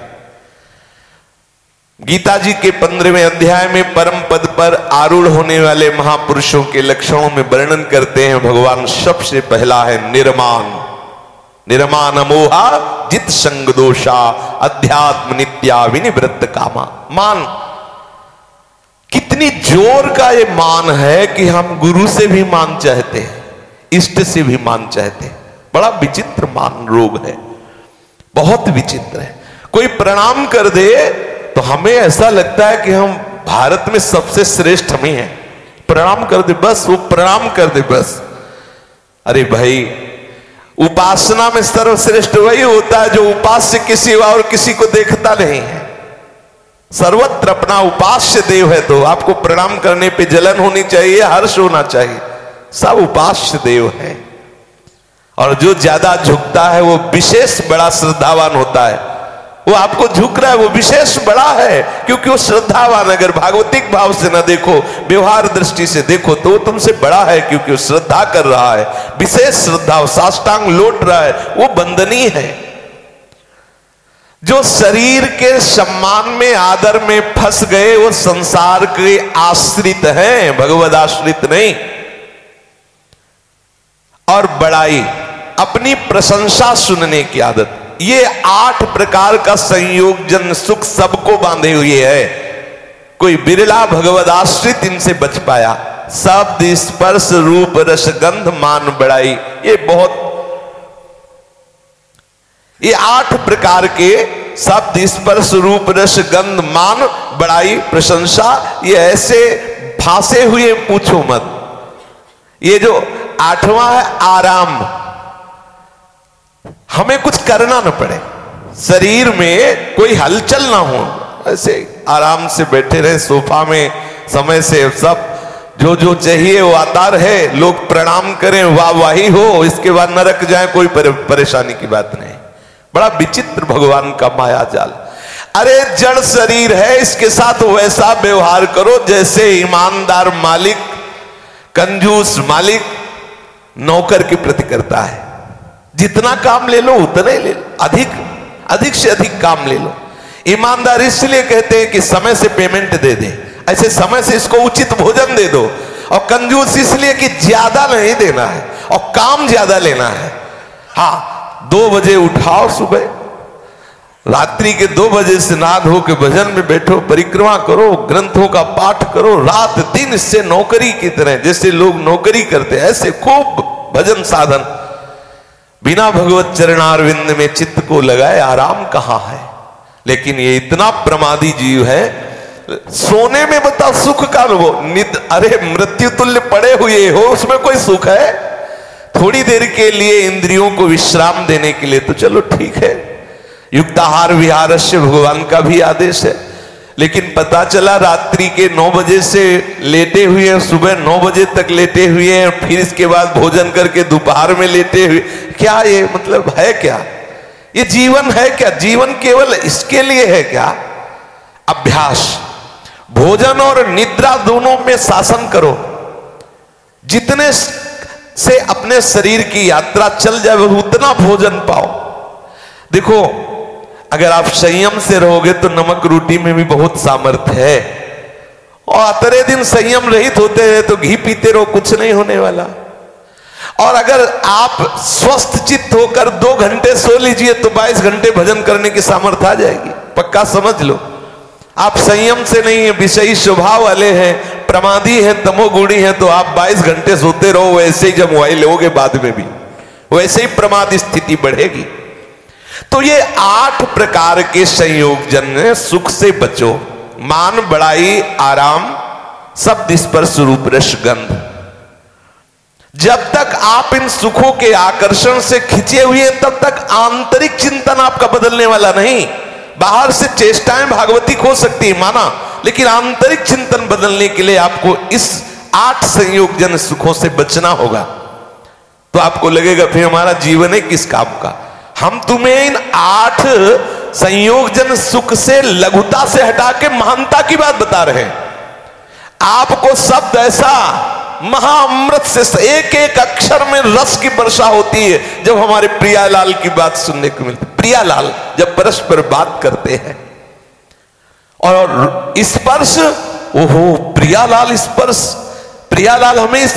गीता जी के पंद्रहवें अध्याय में परम पद पर आरूढ़ होने वाले महापुरुषों के लक्षणों में वर्णन करते हैं भगवान, सबसे पहला है निर्माण। निर्माण मोहा जित संग दोषा, अध्यात्म नित्या विनिवृत्त कामा। मान कितनी ज़ोर का ये मान है कि हम गुरु से भी मान चाहते हैं, इष्ट से भी मान चाहते हैं। बड़ा विचित्र मान रोग है, बहुत विचित्र है। कोई प्रणाम कर दे तो हमें ऐसा लगता है कि हम भारत में सबसे श्रेष्ठ हमें हैं। प्रणाम कर दे, बस वो प्रणाम कर दे, बस। अरे भाई, उपासना में सर्वश्रेष्ठ वही होता है जो उपास्य किसी और किसी को देखता नहीं है। सर्वत्र अपना उपास्य देव है तो आपको प्रणाम करने पे जलन होनी चाहिए, हर्ष होना चाहिए। सब उपास्य देव है। और जो ज़्यादा झुकता है, वो विशेष बड़ा श्रद्धावान होता है। वो आपको झुक रहा है, वो विशेष बड़ा है, क्योंकि वो श्रद्धावान अगर भागवतिक भाव से ना देखो, व्यवहार दृष्टि से देखो तो वो तुमसे बड़ा है, क्योंकि वो श्रद्धा कर रहा है। विशेष श्रद्धा, साष्टांग लौट रहा है, वो बंदनीय है। जो शरीर के सम्मान में, आदर में फंस गए, वो संसार के आश्रित हैं भगवत आश्रित नहीं। और बड़ाई, अपनी प्रशंसा सुनने की आदत। ये आठ प्रकार का संयोग जन सुख सबको बांधे हुए है। कोई बिरला भगवत आश्रित इनसे बच पाया। शब्द स्पर्श रूप रसगंध मान बड़ाई। ये बहुत ये आठ प्रकार के शब्द स्पर्श रूप, रस, गंध, मान, बड़ाई, प्रशंसा, ये ऐसे फांसे हुए पूछो मत। ये जो आठवां है, आराम। हमें कुछ करना न पड़े। शरीर में कोई हलचल ना हो। ऐसे आराम से बैठे रहे, सोफा में समय से सब जो जो चाहिए, वो आता रहे। लोग प्रणाम करें, वाह, वाही हो। इसके बाद नरक जाए, कोई परेशानी की बात नहीं। बड़ा विचित्र भगवान का माया जाल। अरे जड़ शरीर है, इसके साथ वैसा व्यवहार करो जैसे ईमानदार मालिक, कंजूस मालिक नौकर के प्रति करता है। जितना काम ले लो, उतना ही ले लो। अधिक अधिक से अधिक काम ले लो। ईमानदार इसलिए कहते हैं कि समय से पेमेंट दे दे। ऐसे समय से इसको उचित भोजन दे दो। और कंजूस इसलिए कि ज़्यादा नहीं देना है, और काम ज़्यादा लेना है। हाँ दो बजे उठाओ सुबह। रात्रि के दो बजे से नाद हो के भजन में बैठो, परिक्रमा करो, ग्रंथों का पाठ करो, रात दिन से नौकरी की तरह, जैसे लोग नौकरी करते ऐसे खूब भजन साधन। बिना भगवत चरणारविंद में चित्त को लगाए आराम कहाँ है? लेकिन ये इतना प्रमादी जीव है, सोने में बता सुख का वो निद, अरे मृत्यु तुल्य पड़े हुए हो, उसमें कोई सुख है? थोड़ी देर के लिए इंद्रियों को विश्राम देने के लिए तो चलो ठीक है। युक्ताहार विहार से भगवान का भी आदेश है। लेकिन पता चला रात्रि के नौ बजे से लेटे हुए हैं, सुबह नौ बजे तक लेटे हुए हैं, फिर इसके बाद भोजन करके दोपहर में लेटे हुए। क्या ये मतलब है क्या? ये जीवन है क्या? जीवन केवल इसके लिए है क्या? अभ्यास। भोजन और निद्रा दोनों में शासन करो। जितने से अपने शरीर की यात्रा चल जाए, उतना भोजन पाओ। देखो, अगर आप संयम से रहोगे तो नमक रोटी में भी बहुत सामर्थ्य है। और अतरे दिन संयम रहित होते हैं तो घी पीते रहो, कुछ नहीं होने वाला। और अगर आप स्वस्थ चित्त होकर दो घंटे सो लीजिए तो 22 घंटे भजन करने की सामर्थ्य आ जाएगी। पक्का समझ लो। आप संयम से नहीं है, विषयी स्वभाव वाले हैं प्रमादी है तमोगुणी है तो आप 22 घंटे सोते रहो, वैसे ही जब मोबाइल लोगे बाद में भी। वैसे ही प्रमाद स्थिति बढ़ेगी। तो ये आठ प्रकार के संयोजन सुख से बचो, मान बड़ाई आराम शब्द स्पर्श रूप रस गंध। जब तक आप इन सुखों के आकर्षण से खिंचे हुए तब तक आंतरिक चिंतन आपका बदलने वाला नहीं। बाहर से चेष्टाएँ भागवती हो सकती है, माना लेकिन आंतरिक चिंतन बदलने के लिए आपको इस आठ संयोग जन सुखों से बचना होगा। तो आपको लगेगा, फिर हमारा जीवन है किस काम का? हम तुम्हें इन आठ संयोगजन सुख से, लघुता से हटा के महानता की बात बता रहे हैं। आपको शब्द ऐसा महाअमृत से एक एक अक्षर में रस की वर्षा होती है, जब हमारे प्रियालाल की बात सुनने को मिलती प्रियालाल, जब परस्पर बात करते हैं। और स्पर्श, ओहो, प्रियालाल स्पर्श। प्रियालाल हमें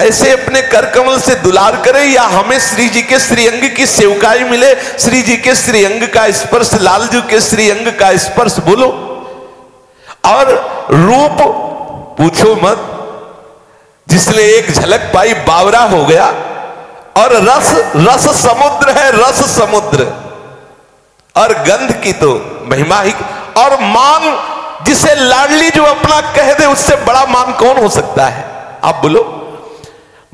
ऐसे अपने कर कमल से दुलार करे या हमें श्री जी के श्रीअंग की सेवकाई मिले। श्री जी के श्रीअंग का स्पर्श, लाल जी के श्रीअंग का स्पर्श, बोलो। और रूप पूछो मत। जिसने एक झलक पाई, बावरा हो गया। और रस रस समुद्र है, रस समुद्र। और गंध की तो महिमा ही और मान जिसे लाडली जो अपना कह दे, उससे बड़ा मान कौन हो सकता है? आप बोलो।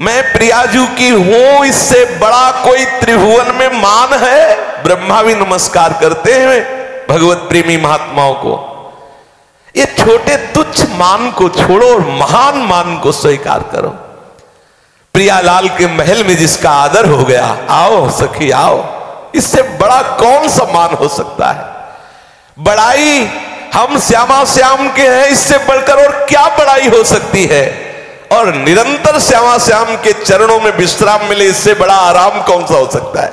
मैं प्रियाजू की हूँ, इससे बड़ा कोई त्रिभुवन में मान है? ब्रह्मा भी नमस्कार करते हैं भगवत प्रेमी महात्माओं को। ये छोटे तुच्छ मान को छोड़ो और महान मान को स्वीकार करो। प्रियालाल के महल में जिसका आदर हो गया, आओ सखी, आओ। इससे बड़ा कौन सा मान हो सकता है? बड़ाई हम श्यामा श्याम के हैं, इससे बढ़कर और क्या बड़ाई हो सकती है? और निरंतर श्यामा श्याम के चरणों में विश्राम मिले, इससे बड़ा आराम कौन सा हो सकता है?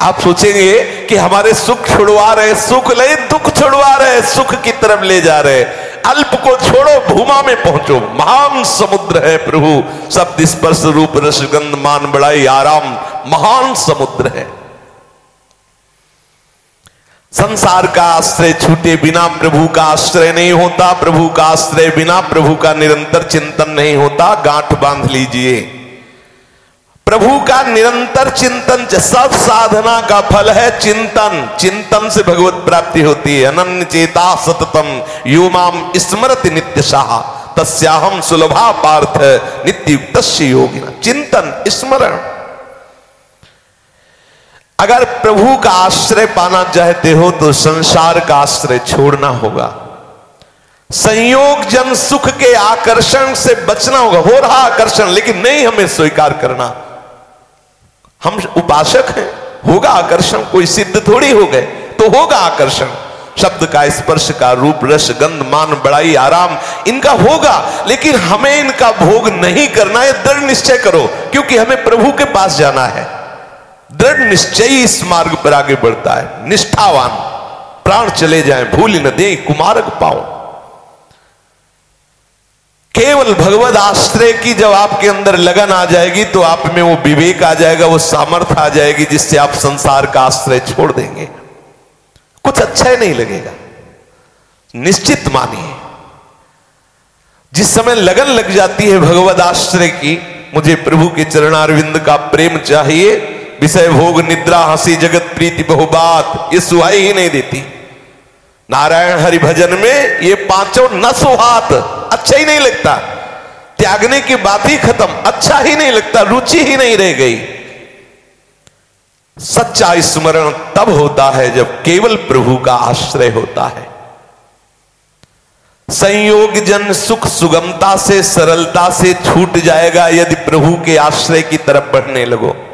आप सोचेंगे कि हमारे सुख छुड़वा रहे, सुख ले दुख छुड़वा रहे, सुख की तरफ़ ले जा रहे। अल्प को छोड़ो, भूमा में पहुंचो। महान समुद्र है प्रभु। शब्द स्पर्श रूप रसगंध मान बड़ाई, आराम। महान समुद्र है। संसार का आश्रय छूटे बिना प्रभु का आश्रय नहीं होता, प्रभु का आश्रय बिना प्रभु का निरंतर चिंतन नहीं होता, गांठ बाँध लीजिए। प्रभु का निरंतर चिंतन सब साधना का फल है चिंतन। चिंतन से भगवत प्राप्ति होती है। अनन्य चेता सततम। यो माम स्मृत नित्य शाह। तस्याहम सुलभा पार्थ। नित्य युक्त योगिना। चिंतन, स्मरण। अगर प्रभु का आश्रय पाना चाहते हो तो संसार का आश्रय छोड़ना होगा। संयोग जन सुख के आकर्षण से बचना होगा। हो रहा आकर्षण, लेकिन नहीं हमें स्वीकार करना। हम उपासक हैं। होगा आकर्षण, कोई सिद्ध थोड़ी हो गए तो होगा आकर्षण। शब्द का स्पर्श का रूप, रस, गंध, मान, बड़ाई, आराम, इनका होगा। लेकिन हमें इनका भोग नहीं करना है, दृढ़ निश्चय करो, क्योंकि हमें प्रभु के पास जाना है। दृढ़ निश्चय इस मार्ग पर आगे बढ़ता है। निष्ठावान, प्राण चले जाए, भूल न दे, कुमारक पाओ। केवल भगवत आश्रय की जब आपके अंदर लगन आ जाएगी तो आप में वो विवेक आ जाएगा, वो सामर्थ्य आ जाएगी, जिससे आप संसार का आश्रय छोड़ देंगे। कुछ अच्छा ही नहीं लगेगा। निश्चित मानिए, जिस समय लगन लग जाती है भगवत आश्रय की, मुझे प्रभु के चरणारविंद का प्रेम चाहिए विषय भोग निद्रा हँसी जगत प्रीति बहुबात, ये सुहाई ही नहीं देती। नारायण हरि भजन में ये पाँचों न सुहात अच्छा ही नहीं लगता। त्यागने की बात ही खत्म अच्छा ही नहीं लगता, रुचि ही नहीं रह गई। सच्चा स्मरण तब होता है जब केवल प्रभु का आश्रय होता है। संयोग जन सुख सुगमता से, सरलता से छूट जाएगा, यदि प्रभु के आश्रय की तरफ़ बढ़ने लगो।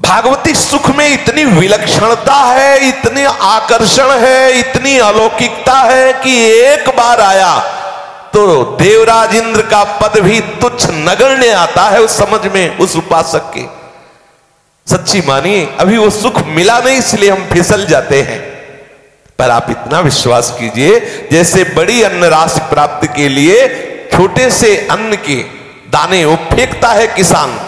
भागवती सुख में इतनी विलक्षणता है, इतनी आकर्षण है, इतनी अलौकिकता है कि एक बार आया तो देवराज इंद्र का पद भी तुच्छ नगण्य आता है उस समझ में, उस उपासक के। सच्ची मानिए अभी वो सुख मिला नहीं, इसलिए हम फिसल जाते हैं। पर आप इतना विश्वास कीजिए, जैसे बड़ी अन्न राशि प्राप्त के लिए छोटे से अन्न के दाने वो फेंकता है किसान।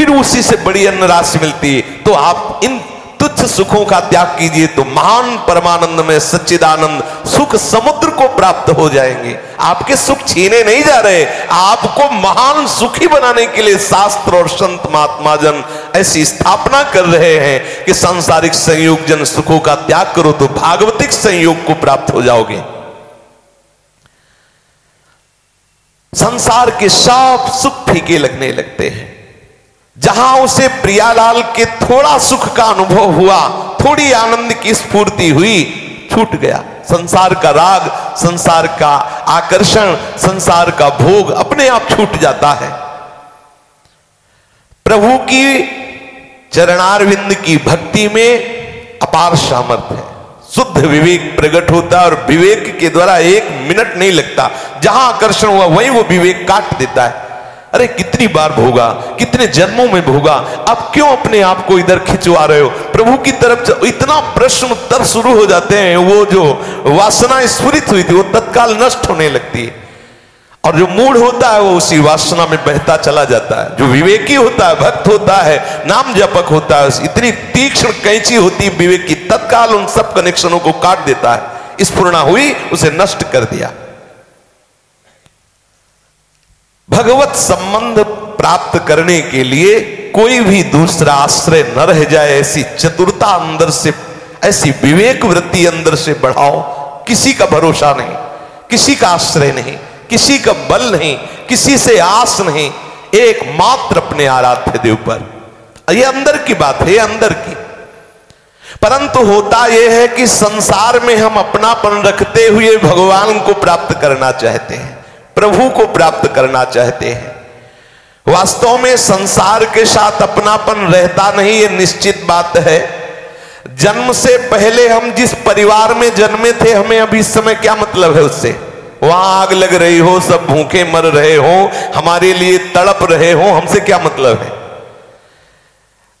फिर उसी से बड़ी अन्न राशि मिलती तो आप इन तुच्छ सुखों का त्याग कीजिए तो महान परमानंद में सच्चिदानंद सुख समुद्र को प्राप्त हो जाएँगे। आपके सुख छीने नहीं जा रहे, आपको महान सुखी बनाने के लिए शास्त्र और संत महात्मा जन ऐसी स्थापना कर रहे हैं कि सांसारिक संयोग जन सुखों का त्याग करो तो भागवतिक संयोग को प्राप्त हो जाओगे। संसार के सब सुख फीके लगने लगते हैं। जहाँ उसे प्रियालाल के थोड़ा सुख का अनुभव हुआ, थोड़ी आनंद की स्फूर्ति हुई, छूट गया। संसार का राग, संसार का आकर्षण, संसार का भोग अपने आप छूट जाता है। प्रभु की चरणारविंद की भक्ति में अपार सामर्थ्य है। शुद्ध विवेक प्रकट होता है और विवेक के द्वारा एक मिनट नहीं लगता। जहाँ आकर्षण हुआ, वहीं वो विवेक काट देता है। अरे कितनी बार भोगा, कितने जन्मों में भोगा, आप क्यों अपने आप को इधर खिंचवा रहे हो? प्रभु की तरफ़ इतना प्रश्न उत्तर शुरू हो जाते हैं, वो जो वासना स्फुरित हुई थी, वो तत्काल नष्ट होने लगती है। और जो मूड होता है, वो उसी वासना में बहता चला जाता है। जो विवेकी होता है, भक्त होता है, नाम जपक होता है, इतनी तीक्ष्ण कैंची होती है विवेक की तत्काल उन सब कनेक्शनों को काट देता है। स्पूर्णा हुई, उसे नष्ट कर दिया। भगवत संबंध प्राप्त करने के लिए कोई भी दूसरा आश्रय न रह जाए, ऐसी चतुरता अंदर से, ऐसी विवेक वृत्ति अंदर से बढ़ाओ। किसी का भरोसा नहीं, किसी का आश्रय नहीं, किसी का बल नहीं, किसी से आस नहीं, एकमात्र अपने आराध्य देव पर। यह अंदर की बात है अंदर की। परंतु होता यह है कि संसार में हम अपनापन रखते हुए भगवान को प्राप्त करना चाहते हैं। प्रभु को प्राप्त करना चाहते हैं। वास्तव में संसार के साथ अपनापन रहता नहीं, ये निश्चित बात है। जन्म से पहले हम जिस परिवार में जन्मे थे, हमें अभी इस समय क्या मतलब है उससे? वहाँ आग लग रही हो, सब भूखे मर रहे हो, हमारे लिए तड़प रहे हो, हमसे क्या मतलब है?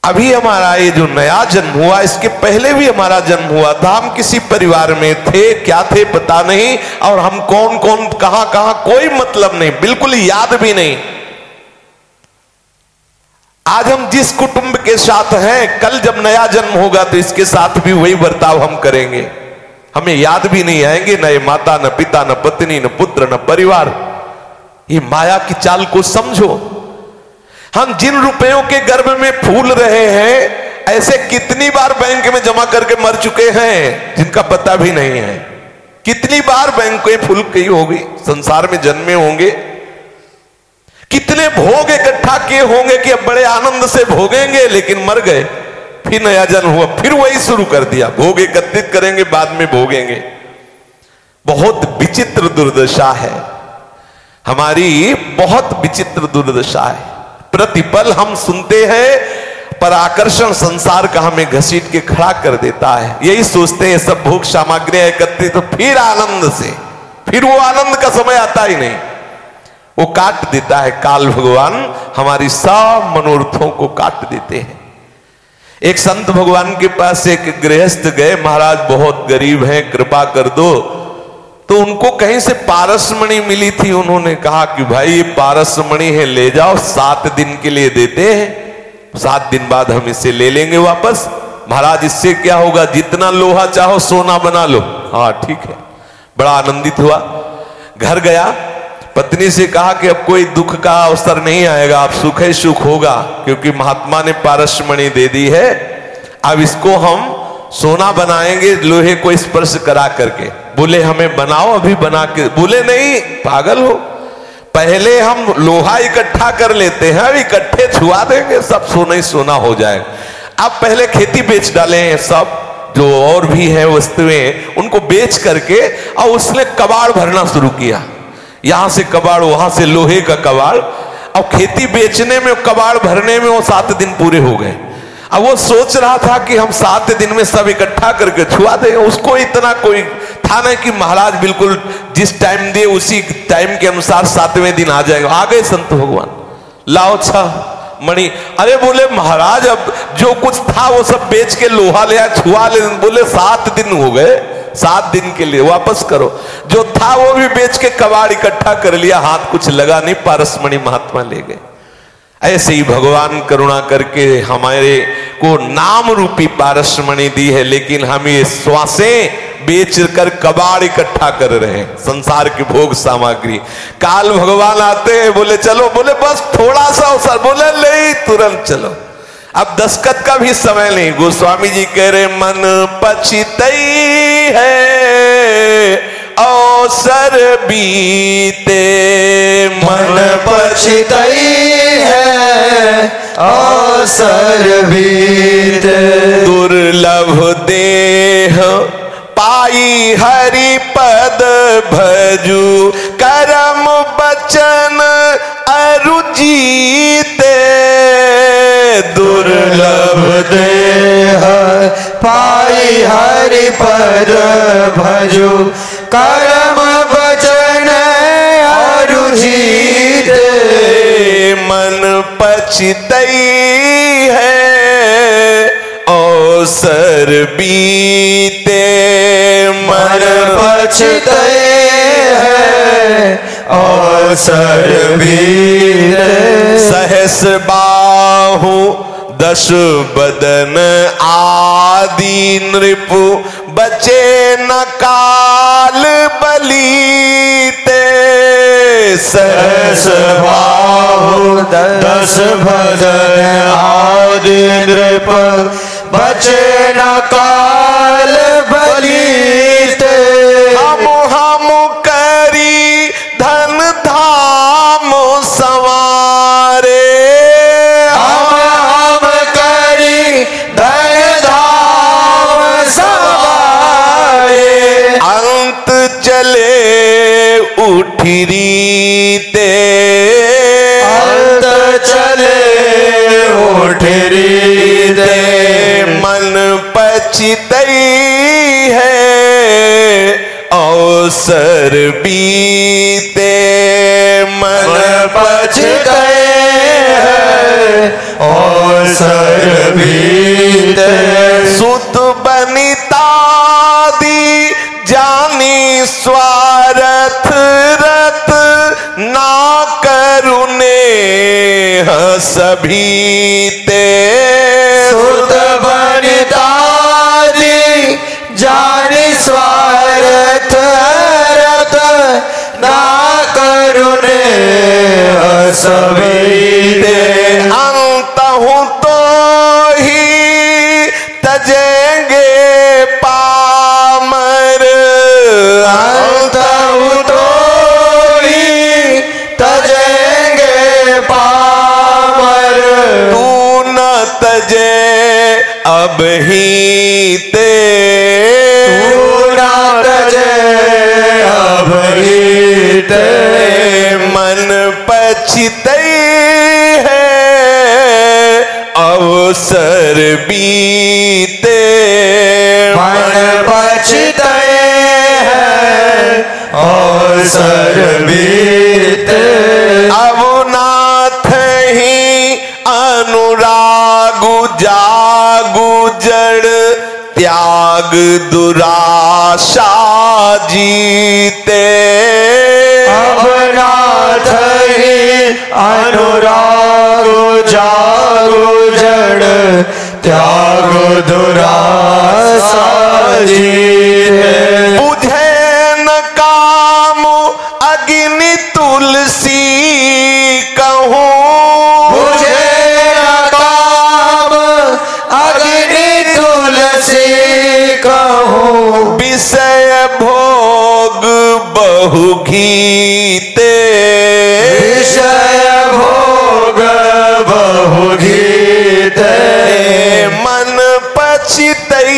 अभी हमारा ये जो नया जन्म हुआ, इसके पहले भी हमारा जन्म हुआ था हम किसी परिवार में थे, क्या थे पता नहीं, और हम कौन कौन कहाँ कहाँ कोई मतलब नहीं, बिल्कुल याद भी नहीं। आज हम जिस कुटुंब के साथ हैं, कल जब नया जन्म होगा तो इसके साथ भी वही बर्ताव हम करेंगे। हमें याद भी नहीं आएँगे, न माता, न पिता, न पत्नी, न पुत्र, न परिवार। ये माया की चाल को समझो। हम जिन रुपयों के गर्भ में फूल रहे हैं, ऐसे कितनी बार बैंक में जमा करके मर चुके हैं, जिनका पता भी नहीं है। कितनी बार बैंक फूल गई होगी, संसार में जन्मे होंगे। कितने भोग इकट्ठा किए होंगे कि अब बड़े आनंद से भोगेंगे, लेकिन मर गए। फिर नया जन्म हुआ, फिर वही शुरू कर दिया। भोग एकत्रित करेंगे, बाद में भोगेंगे। बहुत विचित्र दुर्दशा है। हमारी बहुत विचित्र दुर्दशा है। प्रतिपल हम सुनते हैं, पर आकर्षण संसार का हमें घसीट के खड़ा कर देता है। यही सोचते हैं, सब भोग सामग्री एकत्रित तो फिर आनंद से, फिर वो आनंद का समय आता ही नहीं। वो काट देता है, काल भगवान हमारी सब मनोरथों को काट देते हैं। एक संत भगवान के पास एक गृहस्थ गए, महाराज, बहुत गरीब हैं, कृपा कर दो। तो उनको कहीं से पारसमणि मिली थी, उन्होंने कहा कि भाई, ये पारसमणि है, ले जाओ, सात दिन के लिए देते हैं। सात दिन बाद हम इसे ले लेंगे वापस। महाराज, इससे क्या होगा, जितना लोहा चाहो, सोना बना लो। हाँ ठीक है। बड़ा आनंदित हुआ। घर गया। पत्नी से कहा कि अब कोई दुख का अवसर नहीं आएगा, अब सुख ही सुख होगा, क्योंकि महात्मा ने पारसमणि दे दी है। अब इसको हम सोना बनाएँगे, लोहे को स्पर्श करा करके। बोले, हमें बनाओ, अभी बना के बोले, नहीं, पागल हो। पहले हम लोहा इकट्ठा कर लेते हैं, अब इकट्ठे छुआ देंगे, सब सोना ही सोना हो जाएगा अब पहले खेती बेच डाले हैं सब, जो और भी है वस्तुएँ, उनको बेच करके, और उसने कबाड़ भरना शुरू किया। यहाँ से कबाड़, वहाँ से लोहे का कबाड़, और खेती बेचने में, कबाड़ भरने में वो सात दिन पूरे हो गए। अब वो सोच रहा था कि हम सात दिन में सब इकट्ठा करके छुआ देंगे उसको इतना कोई था ना कि महाराज बिल्कुल जिस टाइम दे, उसी टाइम के अनुसार सातवें दिन आ जाएगा। आ गए संत भगवान। लाओ छा, मणि। अरे बोले, महाराज, अब जो कुछ था वो सब बेच के लोहा ले छुआ ले। बोले, सात दिन हो गए। सात दिन के लिए वापस करो। जो था वो भी बेच के कबाड़ इकट्ठा कर लिया। हाथ कुछ लगा नहीं पारसमणि महात्मा ले गए। ऐसे ही भगवान करुणा करके हमारे को नाम रूपी पारसमणि दी है, लेकिन हम ये श्वासें बेच कर कबाड़ इकट्ठा कर रहे हैं, संसार की भोग सामग्री। काल भगवान आते हैं, बोले, चलो, बोले, बस थोड़ा सा अवसर, बोले नहीं तुरंत चलो। अब दस्खत का भी समय नहीं, गोस्वामी जी कह रहे, मन पछितई है। अवसर बीते। मन पछितई है अवसर बीत। दुर्लभ देह पाई हरि पद भजू। करम बचन अरुजीते। दुर्लभ देह पाई हरि पद भजु। कर्म अरुजीत मन पछतई है अवसर बीते मन पछते है अवसर बीत। सहस बाहु दश बदन आदि नृपु, बचे न काल बलीते। दस बाहु दस भजन आदि नृप बचे न काल बलीत अंत चले उठरी दे मन पछतई है अवसर बीते। मन गए हैं अवसर बीत। सुत सभी ते सुत बनितारी जानी स्वार्थ रत ना करुणे सभी दे अंत हूँ तो ही तजेंगे पामर तू न तजे अब ही ते। तजे अब ही ते। मन पछतई है अवसर बीते। मन पछतई है त्याग दुराशा जीते। अब नाथ अनुराग जागो जड़ त्याग दुराशा जीते। बहु घीते विषय भोग बहु मन पछितई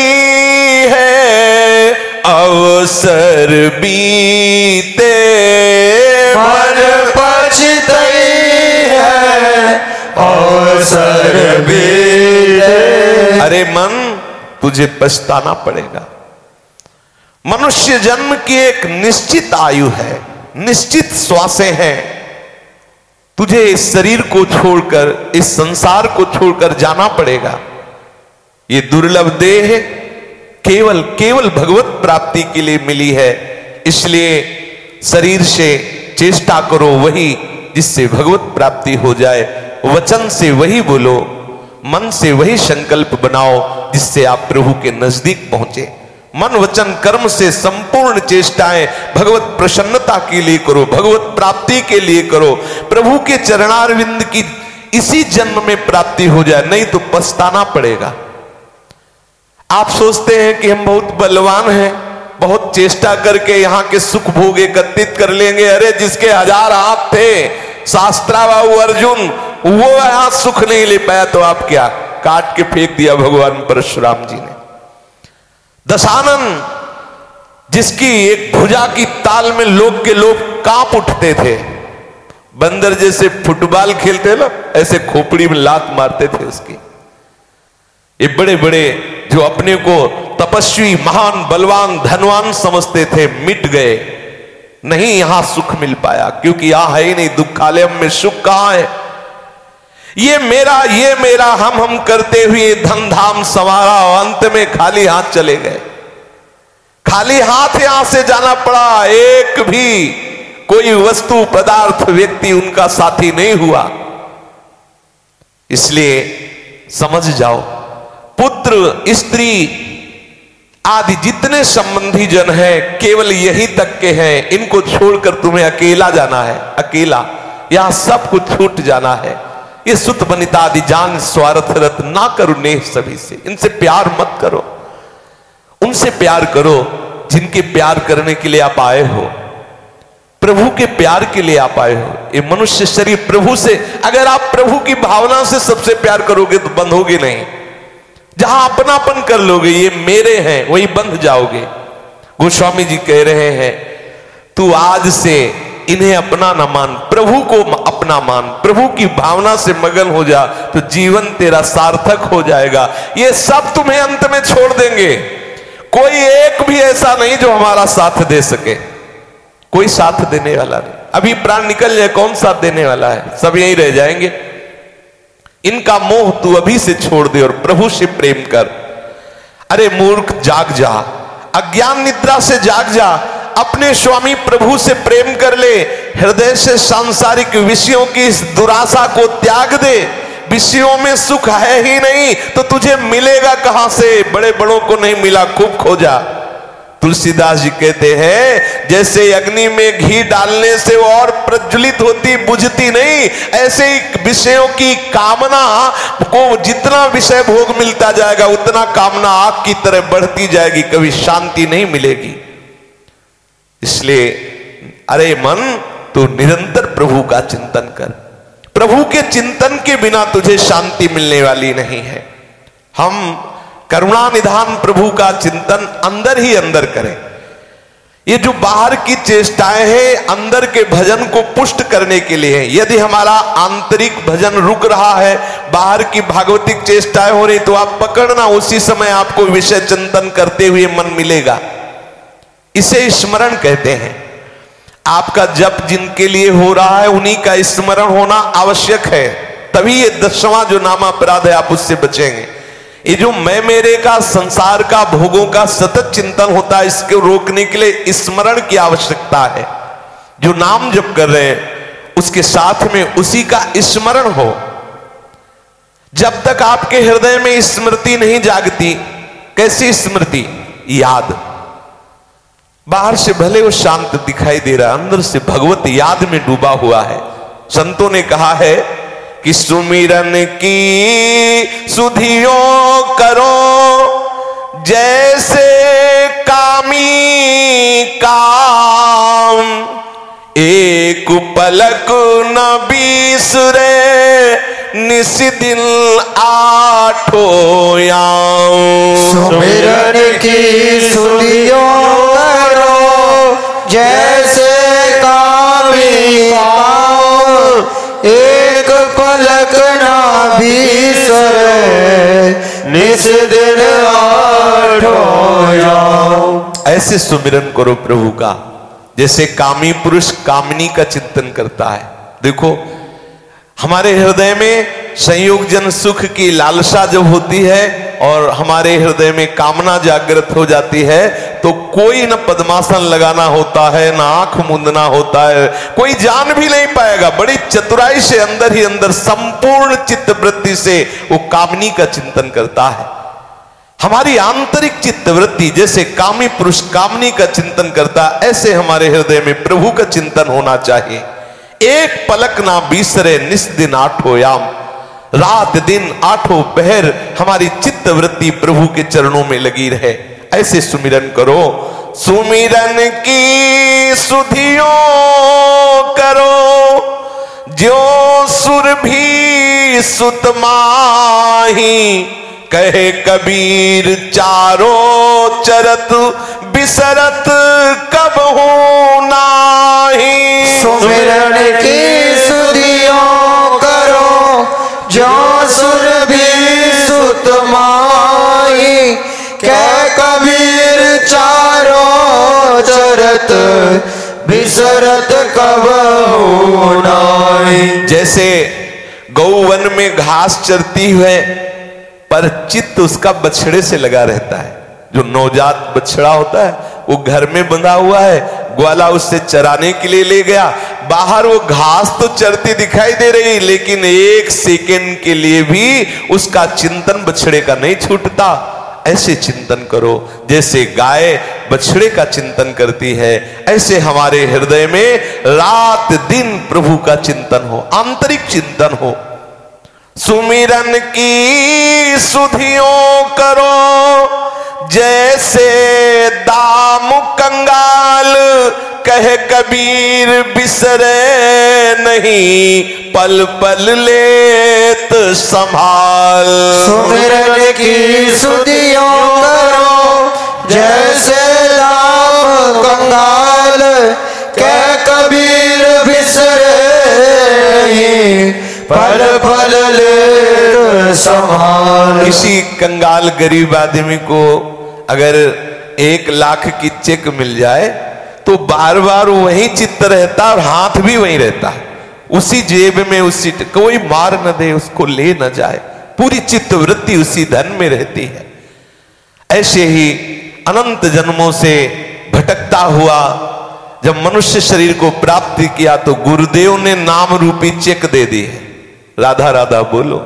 है अवसर बीते। मन पछतई है और सर बीते। अरे मन तुझे पछताना पड़ेगा। मनुष्य जन्म की एक निश्चित आयु है, निश्चित श्वासें हैं। तुझे इस शरीर को छोड़कर, इस संसार को छोड़कर जाना पड़ेगा। ये दुर्लभ देह केवल केवल भगवत प्राप्ति के लिए मिली है। इसलिए शरीर से चेष्टा करो वही जिससे भगवत प्राप्ति हो जाए। वचन से वही बोलो, मन से वही संकल्प बनाओ जिससे आप प्रभु के नज़दीक पहुँचे। मन वचन कर्म से संपूर्ण चेष्टाएँ भगवत प्रसन्नता के लिए करो, भगवत प्राप्ति के लिए करो। प्रभु के चरणारविंद की इसी जन्म में प्राप्ति हो जाए, नहीं तो पछताना पड़ेगा। आप सोचते हैं कि हम बहुत बलवान हैं, बहुत चेष्टा करके यहाँ के सुख भोग एकत्रित कर लेंगे। अरे, जिसके हज़ार हाथ थे शास्त्रा बाबू अर्जुन, वो यहाँ सुख नहीं ले पाया तो आप क्या? काट के फेंक दिया भगवान परशुराम जी ने। दशानन, जिसकी एक भुजा की ताल में लोग के लोग काँप उठते थे। बंदर जैसे फुटबॉल खेलते ना, ऐसे खोपड़ी में लात मारते थे उसकी। ये बड़े बड़े जो अपने को तपस्वी, महान, बलवान, धनवान समझते थे, मिट गए। नहीं यहाँ सुख मिल पाया, क्योंकि यहाँ है ही नहीं, दुखालय में सुख कहाँ है? ये मेरा ये मेरा, हम हम करते हुए धन धाम संवारा और अंत में खाली हाथ चले गए। खाली हाथ यहाँ से जाना पड़ा, एक भी कोई वस्तु, पदार्थ, व्यक्ति उनका साथी नहीं हुआ। इसलिए समझ जाओ, पुत्र, स्त्री आदि जितने संबंधी जन हैं, केवल यही तक के हैं, इनको छोड़कर तुम्हें अकेला जाना है, अकेला। यहाँ सब कुछ छूट जाना है। ये सुत बनिता आदि जान स्वार्थ रत ना करो नेह सभी से। इनसे प्यार मत करो। उनसे प्यार करो जिनके प्यार करने के लिए आप आए हो। प्रभु के प्यार के लिए आप आए हो। ये मनुष्य शरीर प्रभु से, अगर आप प्रभु की भावना से सबसे प्यार करोगे तो बंधोगे नहीं। जहाँ अपनापन कर लोगे, ये मेरे हैं, वही बंध जाओगे। गोस्वामी जी कह रहे हैं, तू आज से इन्हें अपना न मान, प्रभु को अपना मान, प्रभु की भावना से मगन हो जा तो जीवन तेरा सार्थक हो जाएगा। ये सब तुम्हें अंत में छोड़ देंगे। कोई एक भी ऐसा नहीं जो हमारा साथ दे सके। कोई साथ देने वाला नहीं। अभी प्राण निकल जाए, कौन साथ देने वाला है? सब यही रह जाएँगे। इनका मोह तू अभी से छोड़ दे और प्रभु से प्रेम कर। अरे मूर्ख, जाग जा। अज्ञान निद्रा से जाग जा। अपने स्वामी प्रभु से प्रेम कर ले, हृदय से सांसारिक विषयों की इस दुराशा को त्याग दे। विषयों में सुख है ही नहीं तो तुझे मिलेगा कहाँ से? बड़े बड़ों को नहीं मिला, खूब खोजा। तुलसीदास जी कहते हैं, जैसे अग्नि में घी डालने से वो और प्रज्वलित होती, बुझती नहीं, ऐसे ही विषयों की कामना को जितना विषय भोग मिलता जाएगा, उतना कामना आग की तरह बढ़ती जाएगी, कभी शांति नहीं मिलेगी। इसलिए, अरे मन, तू निरंतर प्रभु का चिंतन कर। प्रभु के चिंतन के बिना तुझे शांति मिलने वाली नहीं है। हम करुणा निधान प्रभु का चिंतन अंदर ही अंदर करें। ये जो बाहर की चेष्टाएँ हैं, अंदर के भजन को पुष्ट करने के लिए है यदि हमारा आंतरिक भजन रुक रहा है, बाहर की भागवतिक चेष्टाएँ हो रही तो आप पकड़ना, उसी समय आपको विषय चिंतन करते हुए मन मिलेगा। इसे स्मरण कहते हैं। आपका जप जिनके लिए हो रहा है, उन्हीं का स्मरण होना आवश्यक है। तभी ये दसवां जो नाम अपराध है, आप उससे बचेंगे। ये जो मैं मेरे का, संसार का, भोगों का सतत चिंतन होता है, इसको रोकने के लिए स्मरण की आवश्यकता है। जो नाम जप कर रहे हैं, उसके साथ में उसी का स्मरण हो। जब तक आपके हृदय में स्मृति नहीं जागती, कैसी स्मृति? याद। बाहर से भले वो शांत दिखाई दे रहा अंदर से भगवत याद में डूबा हुआ है। संतों ने कहा है कि सुमिरन की सुधियों करो, जैसे कामी काम। एक पलक न बीसरे निस दिन आठो सुमिरन की सुधियों करो जैसे कामी काम एक पलक ना भीसर निस दिन ऐसे सुमिरन करो प्रभु का। जैसे कामी पुरुष कामनी का चिंतन करता है। देखो, हमारे हृदय में संयोग जन सुख की लालसा जब होती है और हमारे हृदय में कामना जागृत हो जाती है तो कोई न पद्मासन लगाना होता है, ना आँख मुंदना होता है, कोई जान भी नहीं पाएगा। बड़ी चतुराई से अंदर ही अंदर संपूर्ण चित्त वृत्ति से वो कामनी का चिंतन करता है। हमारी आंतरिक चित्त वृत्ति जैसे कामी पुरुष कामनी का चिंतन करता, ऐसे हमारे हृदय में प्रभु का चिंतन होना चाहिए। एक पलक ना बीसरे निस दिन आठो याम। रात दिन आठों पहर हमारी चित्त वृत्ति प्रभु के चरणों में लगी रहे। ऐसे सुमिरन करो, सुमिरन की सुधियों करो। जो सुर भी सुतमाही कहे कबीर चारों चरत बिसरत कब हो नाही? सुमिरन की सुधियों करो जो सुर भी सुतमाई कह कबीर चारों चरत बिसरत कब होनाई जैसे गौवन में घास चरती है पर चित्त उसका बछड़े से लगा रहता है। जो नवजात बछड़ा होता है, वो घर में बंधा हुआ है, ग्वाला उससे चराने के लिए ले गया। बाहर वो घास तो चरती दिखाई दे रही, लेकिन एक सेकेंड के लिए भी उसका चिंतन बछड़े का नहीं छूटता। ऐसे चिंतन करो, जैसे गाय बछड़े का चिंतन करती है, ऐसे हमारे हृदय में रात दिन प्रभु का चिंतन हो, आंतरिक चिंतन हो। सुमिरन की सुधियों करो, जैसे दाम कंगाल, कह कबीर बिसरे नहीं, पल पल लेत संभाल। सुमिरन की सुधियों करो, जैसे दाम कंगाल, कह कबीर बिसरे पल पल ले संभाल। किसी कंगाल गरीब आदमी को अगर एक लाख की चेक मिल जाए तो बार बार वही चित्त रहता और हाथ भी वही रहता। उसी जेब में उसी कोई मार न दे उसको ले न जाए। पूरी चित्त वृत्ति उसी धन में रहती है। ऐसे ही अनंत जन्मों से भटकता हुआ जब मनुष्य शरीर को प्राप्त किया तो गुरुदेव ने नाम रूपी चेक दे दी है। राधा राधा बोलो,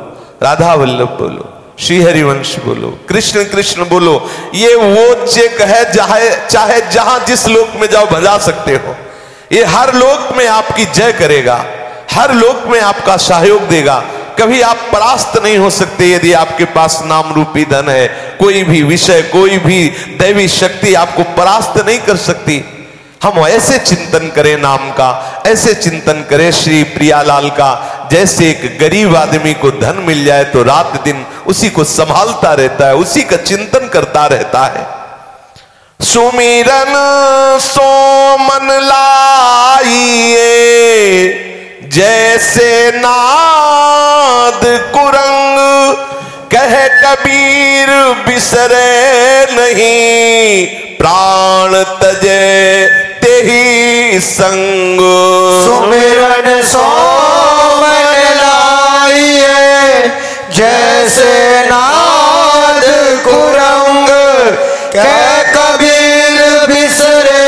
राधा वल्लभ बोलो, श्री हरिवंश बोलो, कृष्ण कृष्ण बोलो, ये वो चेक है चाहे चाहे जहाँ जिस लोक में जाओ बजा सकते हो। ये हर लोक में आपकी जय करेगा, हर लोक में आपका सहयोग देगा। कभी आप परास्त नहीं हो सकते यदि आपके पास नाम रूपी धन है, कोई भी विषय, कोई भी दैवी शक्ति आपको परास्त नहीं कर सकती। हम ऐसे चिंतन करें नाम का, ऐसे चिंतन करें श्री प्रियालाल का, जैसे एक गरीब आदमी को धन मिल जाए तो रात दिन उसी को संभालता रहता है, उसी का चिंतन करता रहता है। सुमिरन सो मन लाइए, जैसे नाद कुरंग, कह कबीर बिसरे नहीं, प्राण तजे ही संग। सुमिरन सो लाइए जैसे नाद कुरंग कह कबीर बिसरे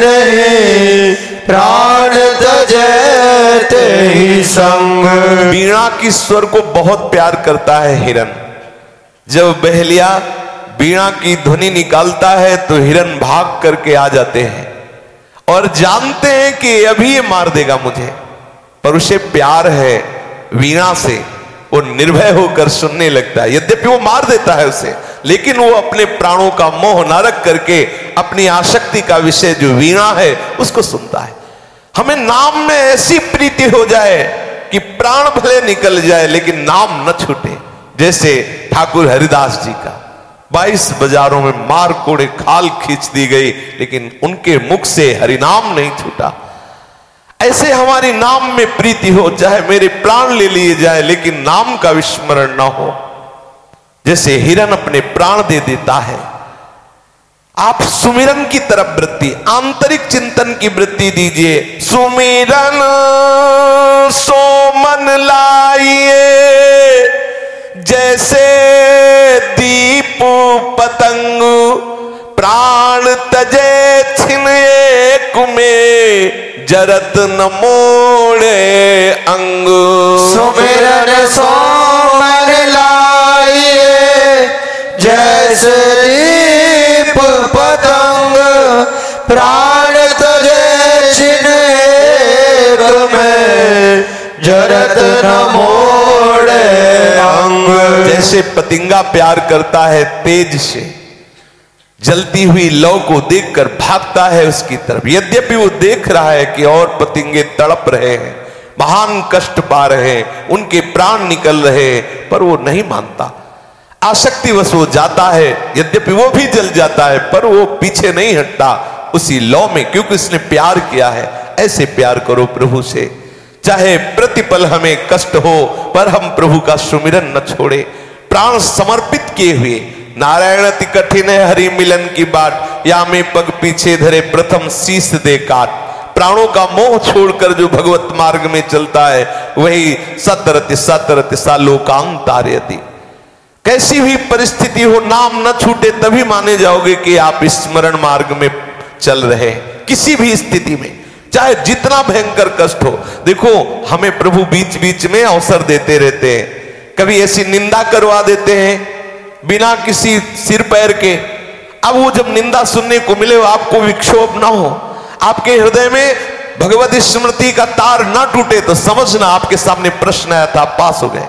नहीं प्राण तजे ते ही संग। बीणा की स्वर को बहुत प्यार करता है हिरन। जब बहलिया बीणा की ध्वनि निकालता है तो हिरन भाग करके आ जाते हैं। और जानते हैं कि अभी ये मार देगा मुझे। पर उसे प्यार है वीणा से। वो निर्भय होकर सुनने लगता है। यद्यपि वो मार देता है उसे, लेकिन वो अपने प्राणों का मोह नारक करके अपनी आसक्ति का विषय जो वीणा है, उसको सुनता है। हमें नाम में ऐसी प्रीति हो जाए कि प्राण भले निकल जाए, लेकिन नाम न छूटे। जैसे ठाकुर हरिदास जी का। बाईस बाजारों में मार कोड़े खाल खींच दी गई, लेकिन उनके मुख से हरिनाम नहीं छूटा। ऐसे हमारी नाम में प्रीति हो, चाहे मेरे प्राण ले लिए जाए, लेकिन नाम का विस्मरण ना हो। जैसे हिरन अपने प्राण दे देता है। आप सुमिरन की तरफ़ वृत्ति, आंतरिक चिंतन की वृत्ति दीजिए। सुमिरन, सो मन लाइए। जैसे दीप पतंग, प्राण तजे छिन एक में जरत न मोड़े अंग सुमिरन सो मन लाइए, जैसे दीप पतंग, प्राण तजे छिन एक में जरत न मोड़े अंग जैसे पतिंगा प्यार करता है तेज से, जलती हुई लौ को देखकर भागता है उसकी तरफ़। यद्यपि वो देख रहा है कि और पतिंगे तड़प रहे हैं, महान कष्ट पा रहे हैं, उनके प्राण निकल रहे हैं, पर वो नहीं मानता। आसक्ति वश वो जाता है, यद्यपि वो भी जल जाता है, पर वो पीछे नहीं हटता उसी लौ में, क्योंकि उसने प्यार किया है। ऐसे प्यार करो प्रभु से। चाहे प्रतिपल हमें कष्ट हो, पर हम प्रभु का सुमिरन न छोड़े। प्राण समर्पित किए हुए। नारायण अति कठिन है हरि मिलन की बात या में पग पीछे धरे प्रथम शीश दे काट। प्राणों का मोह छोड़कर जो भगवत मार्ग में चलता है, वही सतरति सतरति सालोकांग तार्यति। कैसी भी परिस्थिति हो, नाम न छूटे, तभी माने जाओगे कि आप स्मरण मार्ग में चल रहे किसी भी स्थिति में। चाहे जितना भयंकर कष्ट हो, देखो, हमें प्रभु बीच बीच में अवसर देते रहते हैं। कभी ऐसी निंदा करवा देते हैं, बिना किसी सिर पैर के। अब वो जब निंदा सुनने को मिले, आपको विक्षोभ ना हो। आपके हृदय में भगवत स्मृति का तार ना टूटे तो समझना आपके सामने प्रश्न आया था, पास हो गए।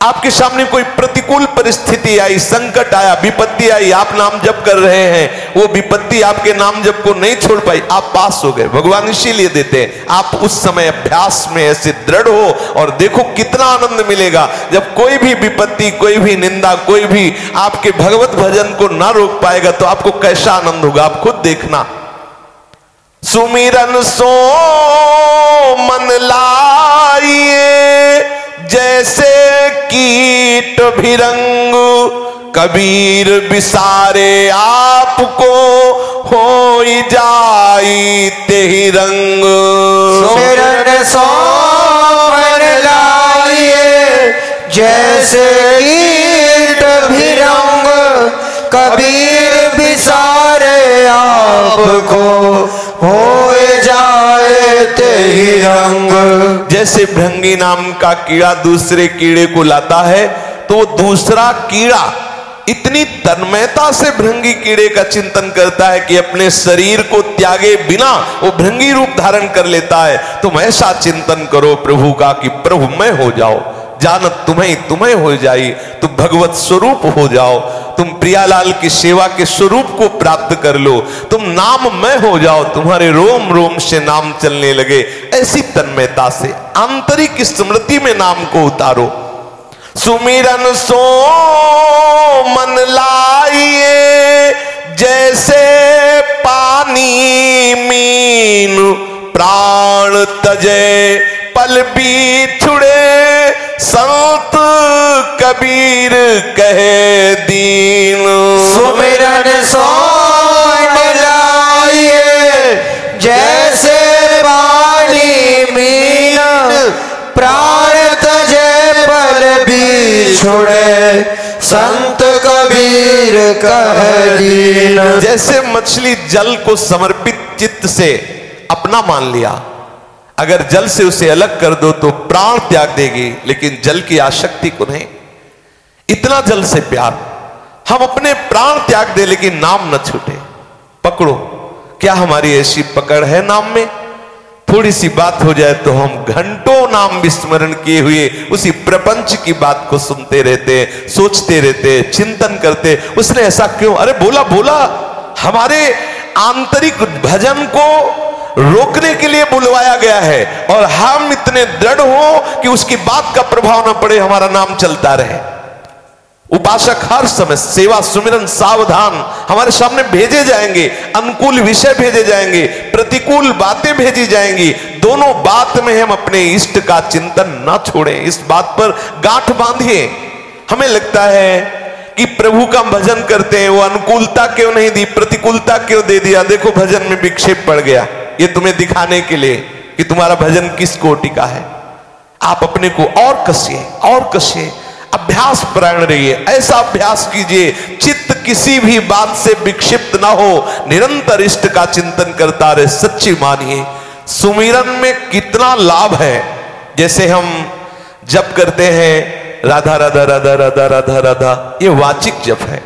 आपके सामने कोई प्रतिकूल परिस्थिति आई, संकट आया, विपत्ति आई, आप नाम जप कर रहे हैं, वो विपत्ति आपके नाम जप को नहीं छोड़ पाई, आप पास हो गए। भगवान इसीलिए देते हैं, आप उस समय अभ्यास में ऐसे दृढ़ हो और देखो कितना आनंद मिलेगा। जब कोई भी विपत्ति, कोई भी निंदा, कोई भी आपके भगवत भजन को ना रोक पाएगा तो आपको कैसा आनंद होगा? आप खुद देखना। सुमिरन सो मन लाइए। जैसे कीट भिरंग कबीर बिसारे आपको हो जाई तेहि रंग। सो लाइए, जैसे ईट भिरंग कबीर बिसारे आपको हो जाए ते ही रंग। जैसे भृंगी नाम का कीड़ा दूसरे कीड़े को लाता है तो वो दूसरा कीड़ा इतनी तन्मयता से भृंगी कीड़े का चिंतन करता है कि अपने शरीर को त्यागे बिना वो भृंगी रूप धारण कर लेता है। तुम ऐसा चिंतन करो प्रभु का कि प्रभु मैं हो जाओ जानत तुम्हें तुम्हें हो जाई, तुम भगवत स्वरूप हो जाओ, तुम प्रियालाल की सेवा के स्वरूप को प्राप्त कर लो, तुम नाम में हो जाओ, तुम्हारे रोम रोम से नाम चलने लगे, ऐसी तन्मयता से आंतरिक स्मृति में नाम को उतारो। सुमिरन सो मन लाइए, जैसे पानी मीन प्राण तजे, पल भी छुड़े संत कबीर कहे दीन। सुमिरन सो लाइए जैसे पानी मीन प्राण तजे पल भी छोड़े संत कबीर कह दीन। जैसे मछली जल को समर्पित चित्त से अपना मान लिया। अगर जल से उसे अलग कर दो तो प्राण त्याग देगी, लेकिन जल की आसक्ति को नहीं। इतना जल से प्यार। हम अपने प्राण त्याग दे, लेकिन नाम न छूटे। पकड़ो, क्या हमारी ऐसी पकड़ है नाम में? थोड़ी सी बात हो जाए तो हम घंटों नाम विस्मरण किए हुए उसी प्रपंच की बात को सुनते रहते, सोचते रहते, चिंतन करते। उसने ऐसा क्यों? अरे बोला बोला, हमारे आंतरिक भजन को रोकने के लिए बुलवाया गया है और हम इतने दृढ़ हो कि उसकी बात का प्रभाव न पड़े, हमारा नाम चलता रहे। उपासक हर समय सेवा सुमिरन सावधान हमारे सामने भेजे जाएँगे, अनुकूल विषय भेजे जाएँगे, प्रतिकूल बातें भेजी जाएँगी। दोनों बात में हम अपने इष्ट का चिंतन न छोड़ें। इस बात पर गांठ बांधिए। हमें लगता है कि प्रभु का भजन करते हैं, वो अनुकूलता क्यों नहीं दी, प्रतिकूलता क्यों दे दिया? देखो, भजन में विक्षेप पड़ गया। ये तुम्हें दिखाने के लिए कि तुम्हारा भजन किस कोटि का है। आप अपने को और कसिए और कसिए। अभ्यास प्राण रहिए, ऐसा अभ्यास कीजिए, चित्त किसी भी बात से विक्षिप्त ना हो। निरंतर इष्ट का चिंतन करता रहे, सच्ची मानिए। सुमिरन में कितना लाभ है। जैसे हम जप करते हैं, राधा राधा राधा राधा राधा राधा, ये वाचिक जप है।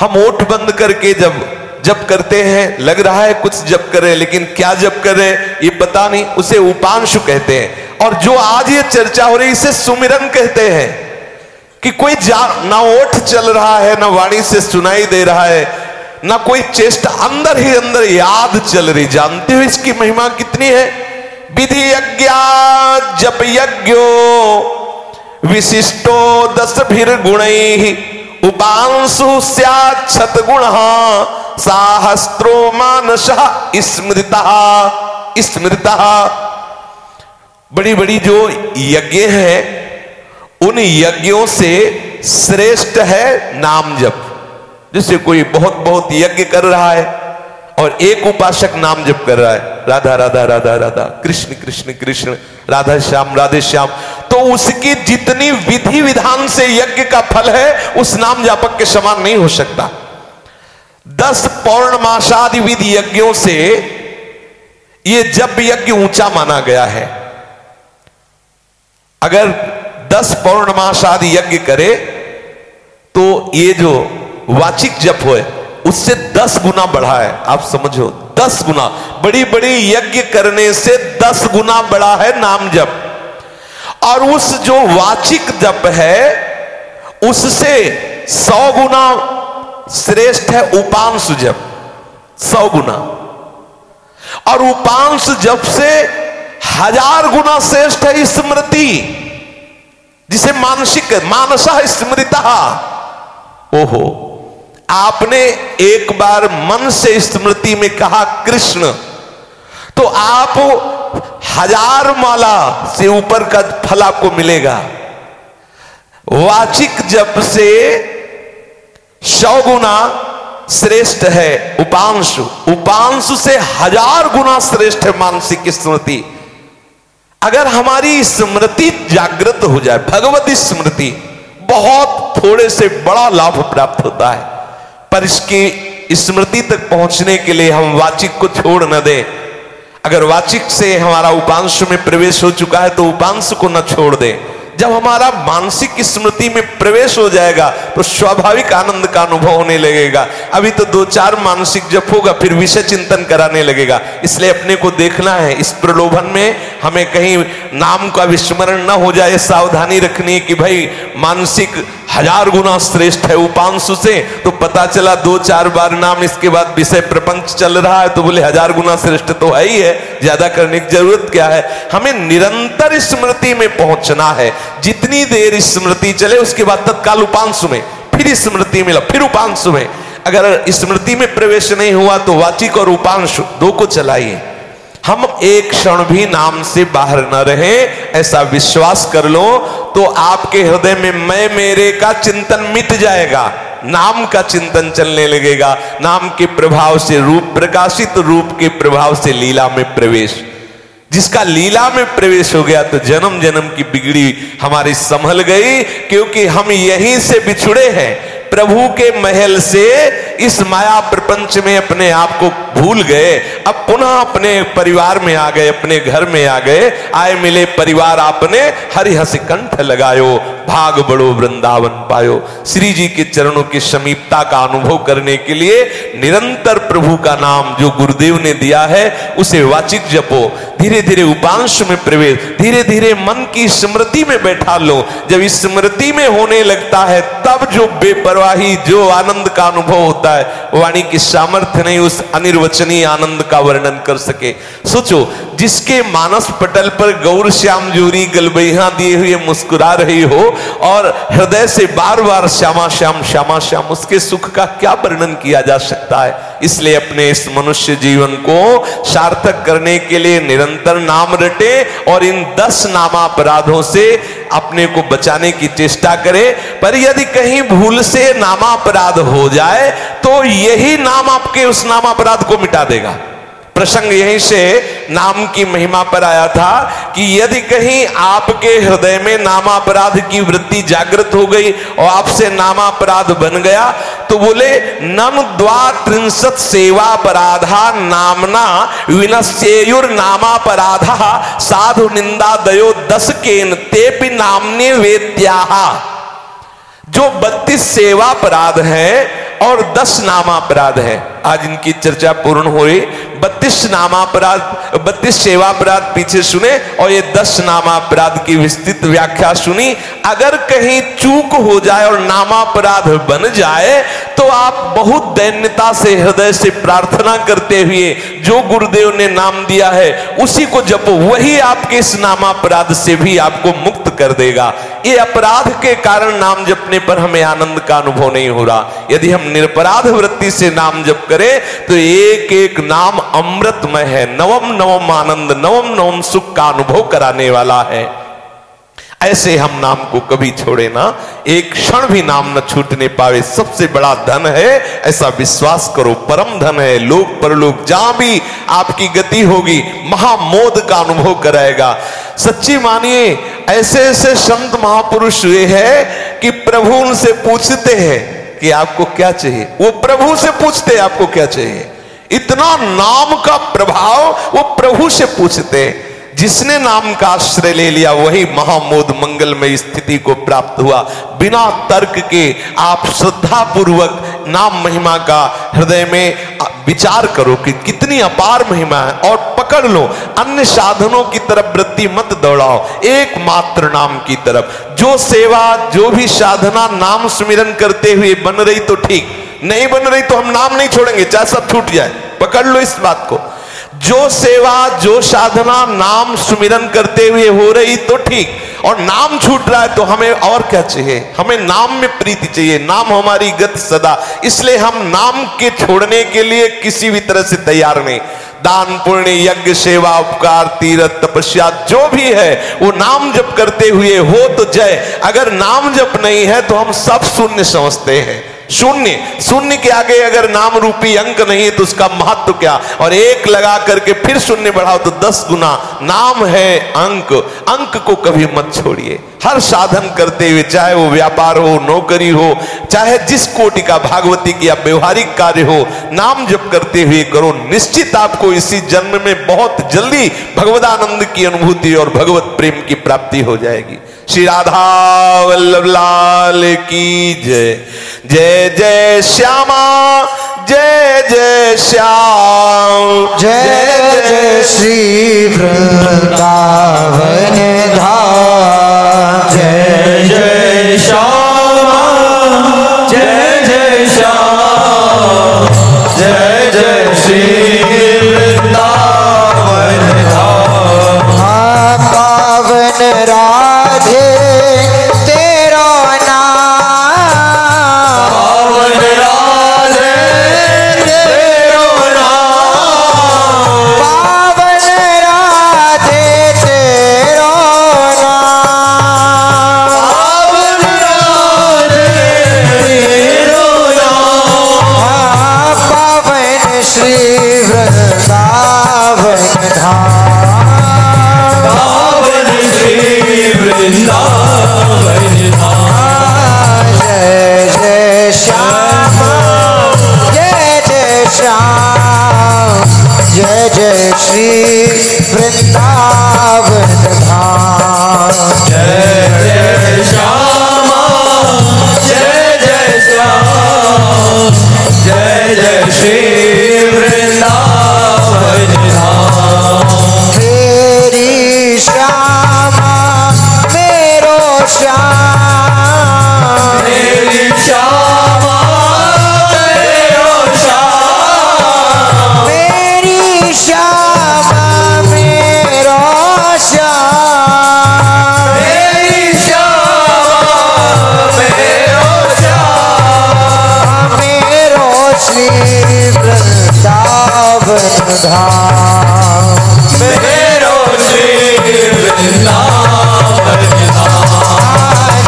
हम ओठ बंद करके जब जप करते हैं, लग रहा है कुछ जप कर, लेकिन क्या जप कर, ये पता नहीं, उसे उपांशु कहते हैं। और जो आज ये चर्चा हो रही इसे सुमिरन कहते हैं। कि कोई जा, ना ओठ चल रहा है, ना वाणी से सुनाई दे रहा है, ना कोई चेष्टा अंदर ही अंदर याद चल रही। जानते हो इसकी महिमा कितनी है? विधि यज्ञ, जप यज्ञो, विशिष्टो दस भीर गुण। उपांशु सत गुण साहस्त्रो मानस स्मृता स्मृता। बड़ी बड़ी जो यज्ञ हैं, उन यज्ञों से श्रेष्ठ है नाम जप। जिससे कोई बहुत बहुत यज्ञ कर रहा है। और एक उपासक नाम जप कर रहा है, राधा राधा राधा राधा, कृष्ण कृष्ण कृष्ण, राधा श्याम, राधे श्याम। तो उसकी जितनी विधि विधान से यज्ञ का फल है, उस नाम जापक के समान नहीं हो सकता। दस पौर्णमाशादि विधि यज्ञों से यह जब यज्ञ ऊँचा माना गया है। अगर दस पौर्णमास आदि यज्ञ करे तो ये जो वाचिक जप हो उससे दस गुना बढ़ा है आप समझो, दस गुना। बड़ी बड़ी यज्ञ करने से दस गुना बढ़ा है नाम जप। और उस जो वाचिक जप है, उससे सौ गुना श्रेष्ठ है उपांश जप। सौ गुना। और उपांश जप से हज़ार गुना श्रेष्ठ है स्मृति, जिसे मानसिक, मानस स्मृता। ओहो। आपने एक बार मन से स्मृति में कहा, कृष्ण तो आप हज़ार माला से ऊपर का फल आपको मिलेगा। वाचिक जप से सौ गुना श्रेष्ठ है उपांशु। उपांशु से हज़ार गुना श्रेष्ठ है मानसिक स्मृति। अगर हमारी स्मृति जागृत हो जाए, भगवती स्मृति, बहुत थोड़े से बड़ा लाभ प्राप्त होता है। पर इसकी स्मृति तक पहुँचने के लिए हम वाचिक को छोड़ न दें। अगर वाचिक से हमारा उपांश में प्रवेश हो चुका है तो उपांश को न छोड़ दें। जब हमारा मानसिक स्मृति में प्रवेश हो जाएगा तो स्वाभाविक आनंद का अनुभव होने लगेगा। अभी तो दो चार मानसिक जप होगा, फिर विषय चिंतन कराने लगेगा। इसलिए अपने को देखना है, इस प्रलोभन में हमें कहीं नाम का विस्मरण न हो जाए, सावधानी रखनी है कि भाई, मानसिक हज़ार गुना श्रेष्ठ है उपांशु से। तो पता चला दो चार बार नाम, इसके बाद विषय प्रपंच चल रहा है। तो बोले, हज़ार गुना श्रेष्ठ तो है ही है, ज़्यादा करने की ज़रूरत क्या है? हमें निरंतर स्मृति में पहुँचना है। जितनी देर स्मृति चले, उसके बाद तत्काल उपांशु में, फिर स्मृति मिला फिर उपांशु में। अगर स्मृति में प्रवेश नहीं हुआ तो वाचिक और उपांशु, दो को चलाइए। हम एक क्षण भी नाम से बाहर न रहे, ऐसा विश्वास कर लो तो आपके हृदय में मैं मेरे का चिंतन मिट जाएगा, नाम का चिंतन चलने लगेगा, नाम के प्रभाव से रूप, प्रकाशित रूप के प्रभाव से लीला में प्रवेश। जिसका लीला में प्रवेश हो गया तो जन्म जन्म की बिगड़ी हमारी संभल गई, क्योंकि हम यहीं से बिछुड़े हैं। प्रभु के महल से इस माया प्रपंच में अपने आप को भूल गए। अब पुनः अपने परिवार में आ गए, अपने घर में आ गए। आए मिले परिवार आपने, हरि हसी कंठ लगायो, भाग बड़ो वृंदावन पायो। श्री जी के चरणों की समीपता का अनुभव करने के लिए निरंतर प्रभु का नाम जो गुरुदेव ने दिया है, उसे वाचिक जपो। धीरे धीरे उपांश में प्रवेश, धीरे धीरे मन की स्मृति में बैठा लो। जब इस स्मृति में होने लगता है, तब जो बेपरवाही, जो आनंद का अनुभव होता है, वाणी की सामर्थ्य नहीं, उस अनिर्वचनीय आनंद का वर्णन कर सके। सोचो, जिसके मानस पटल पर गौर श्याम जूरी गलबैया दिए हुए मुस्कुरा रही हो, और हृदय से बार बार श्यामा श्याम श्यामा श्याम, उसके सुख का क्या वर्णन किया जा सकता है? इसलिए अपने इस मनुष्य जीवन को सार्थक करने के लिए निरंतर नाम रटे और इन दस नामापराधों से अपने को बचाने की चेष्टा करे। पर यदि कहीं भूल से नामापराध हो जाए तो यही नाम आपके उस नामापराध को मिटा देगा। प्रसंग यहीं से नाम की महिमा पर आया था कि यदि कहीं आपके हृदय में नामापराध की वृत्ति जागृत हो गई और आपसे नामापराध बन गया तो बोले, नम द्वा त्रिंशत सेवापराधा नामना विनश्चेयुर नामापराधा साधु निंदा दयो दस केन तेपि नामने वेद्या जो बत्तीस सेवा अपराध है और दस नामापराध है। आज इनकी चर्चा पूर्ण हो रही बत्तीस नामापराध, बत्तीस सेवा अपराध पीछे सुने और ये दस नामापराध की विस्तृत व्याख्या सुनी। अगर कहीं चूक हो जाए और नामापराध बन जाए तो आप बहुत दैन्यता से, हृदय से प्रार्थना करते हुए जो गुरुदेव ने नाम दिया है, उसी को जपो, वही आपके इस नामापराध से भी आपको मुक्त कर देगा। ये अपराध के कारण नाम जपने पर हमें आनंद का अनुभव नहीं हो रहा। यदि हम निरपराध वृत्ति से नाम जप करें तो एक एक नाम अमृतमय है। नवम नवम आनंद, नवम नवम सुख का अनुभव कराने वाला है। ऐसे हम नाम को कभी छोड़े ना। एक क्षण भी नाम न छूटने पावे। सबसे बड़ा धन है, ऐसा विश्वास करो, परम धन है। लोग परलोक जहाँ भी आपकी गति होगी, महामोद का अनुभव कराएगा। सच्ची मानिए, ऐसे ऐसे संत महापुरुष हुए हैं कि प्रभु उनसे पूछते हैं कि आपको क्या चाहिए? वो प्रभु से पूछते आपको क्या चाहिए? इतना नाम का प्रभाव वो प्रभु से पूछते हैं। जिसने नाम का आश्रय ले लिया, वही महामोद मंगलमय स्थिति को प्राप्त हुआ। बिना तर्क के आप श्रद्धा पूर्वक नाम महिमा का हृदय में विचार करो कि कितनी अपार महिमा है और पकड़ लो। अन्य साधनों की तरफ़ वृत्ति मत दौड़ाओ, एकमात्र नाम की तरफ़। जो सेवा, जो भी साधना नाम स्मिरन करते हुए बन रही तो ठीक, नहीं बन रही तो हम नाम नहीं छोड़ेंगे, चाहे सब छूट जाए। पकड़ लो इस बात को। जो सेवा, जो साधना नाम सुमिरन करते हुए हो रही तो ठीक, और नाम छूट रहा है तो हमें और क्या चाहिए? हमें नाम में प्रीति चाहिए, नाम हमारी गति सदा। इसलिए हम नाम के छोड़ने के लिए किसी भी तरह से तैयार नहीं। दान, पुण्य, यज्ञ, सेवा, उपकार, तीरथ, तपस्या, जो भी है, वो नाम जप करते हुए हो तो जय। अगर नाम जप नहीं है तो हम सब शून्य समझते हैं। शून्य। शून्य के आगे अगर नाम रूपी अंक नहीं है तो उसका महत्व क्या? और एक लगा करके फिर शून्य बढ़ाओ तो दस गुना। नाम है अंक। अंक को कभी मत छोड़िए। हर साधन करते हुए, चाहे वो व्यापार हो, नौकरी हो, चाहे जिस कोटि का, भागवती की या व्यवहारिक कार्य हो, नाम जप करते हुए करो। निश्चित आपको इसी जन्म में बहुत जल्दी भगवदानंद की अनुभूति और भगवत प्रेम की प्राप्ति हो जाएगी। श्री राधा वल्लभ लाल की जय। जय जय श्यामा जय जय श्याम। जय जय श्री वृंदावन जय जय श्याम जय जय श्याम। जय वृंदावन धाम। जय धाम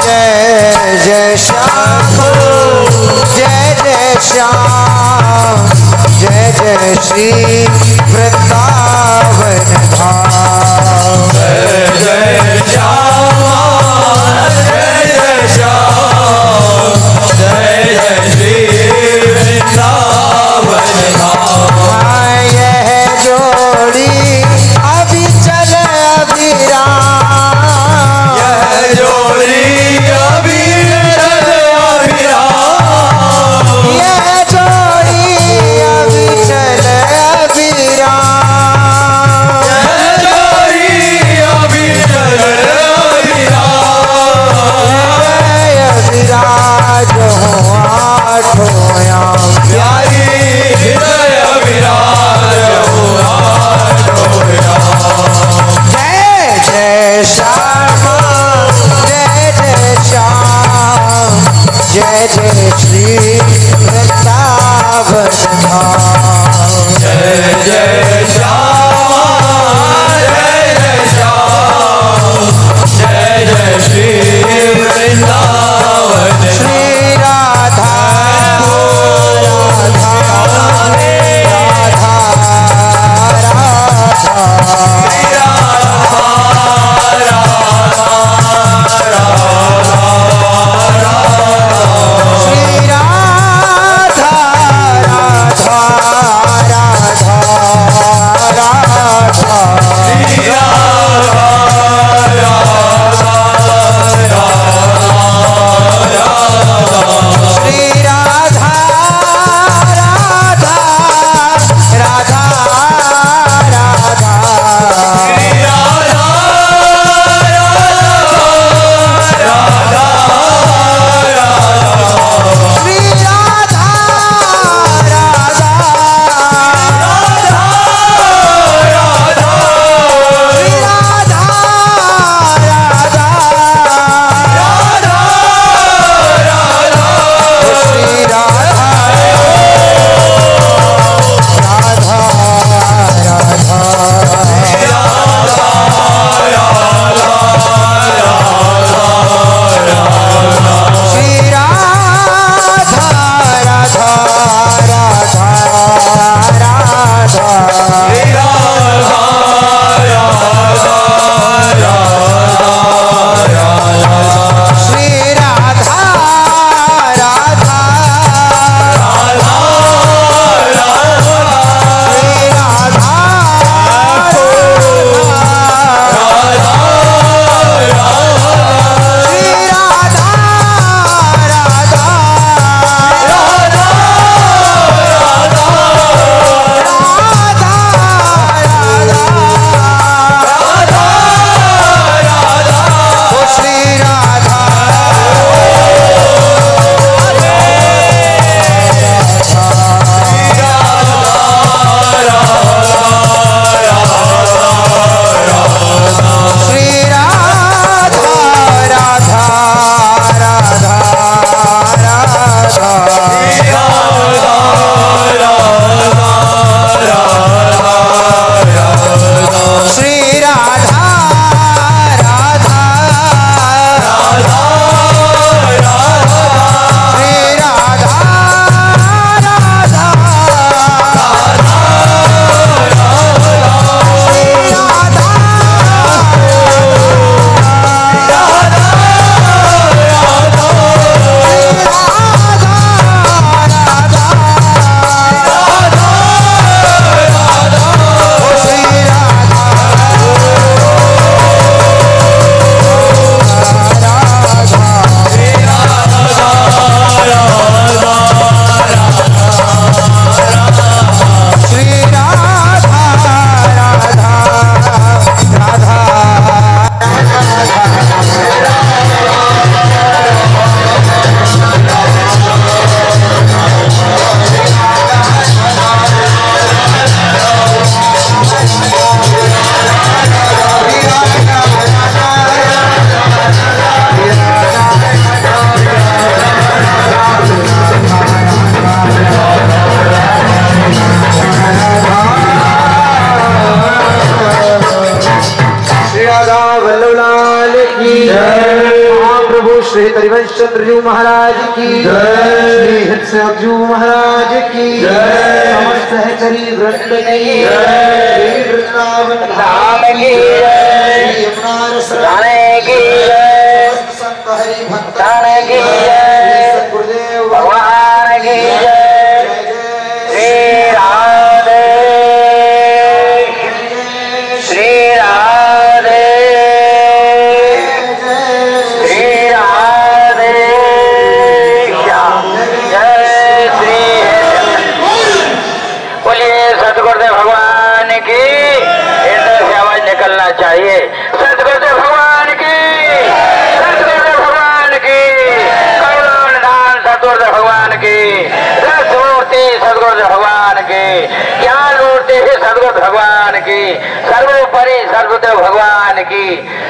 जय जय श्याम जय जय श्याम जय जय श्री वृंदावन धाम जय जय श्यामा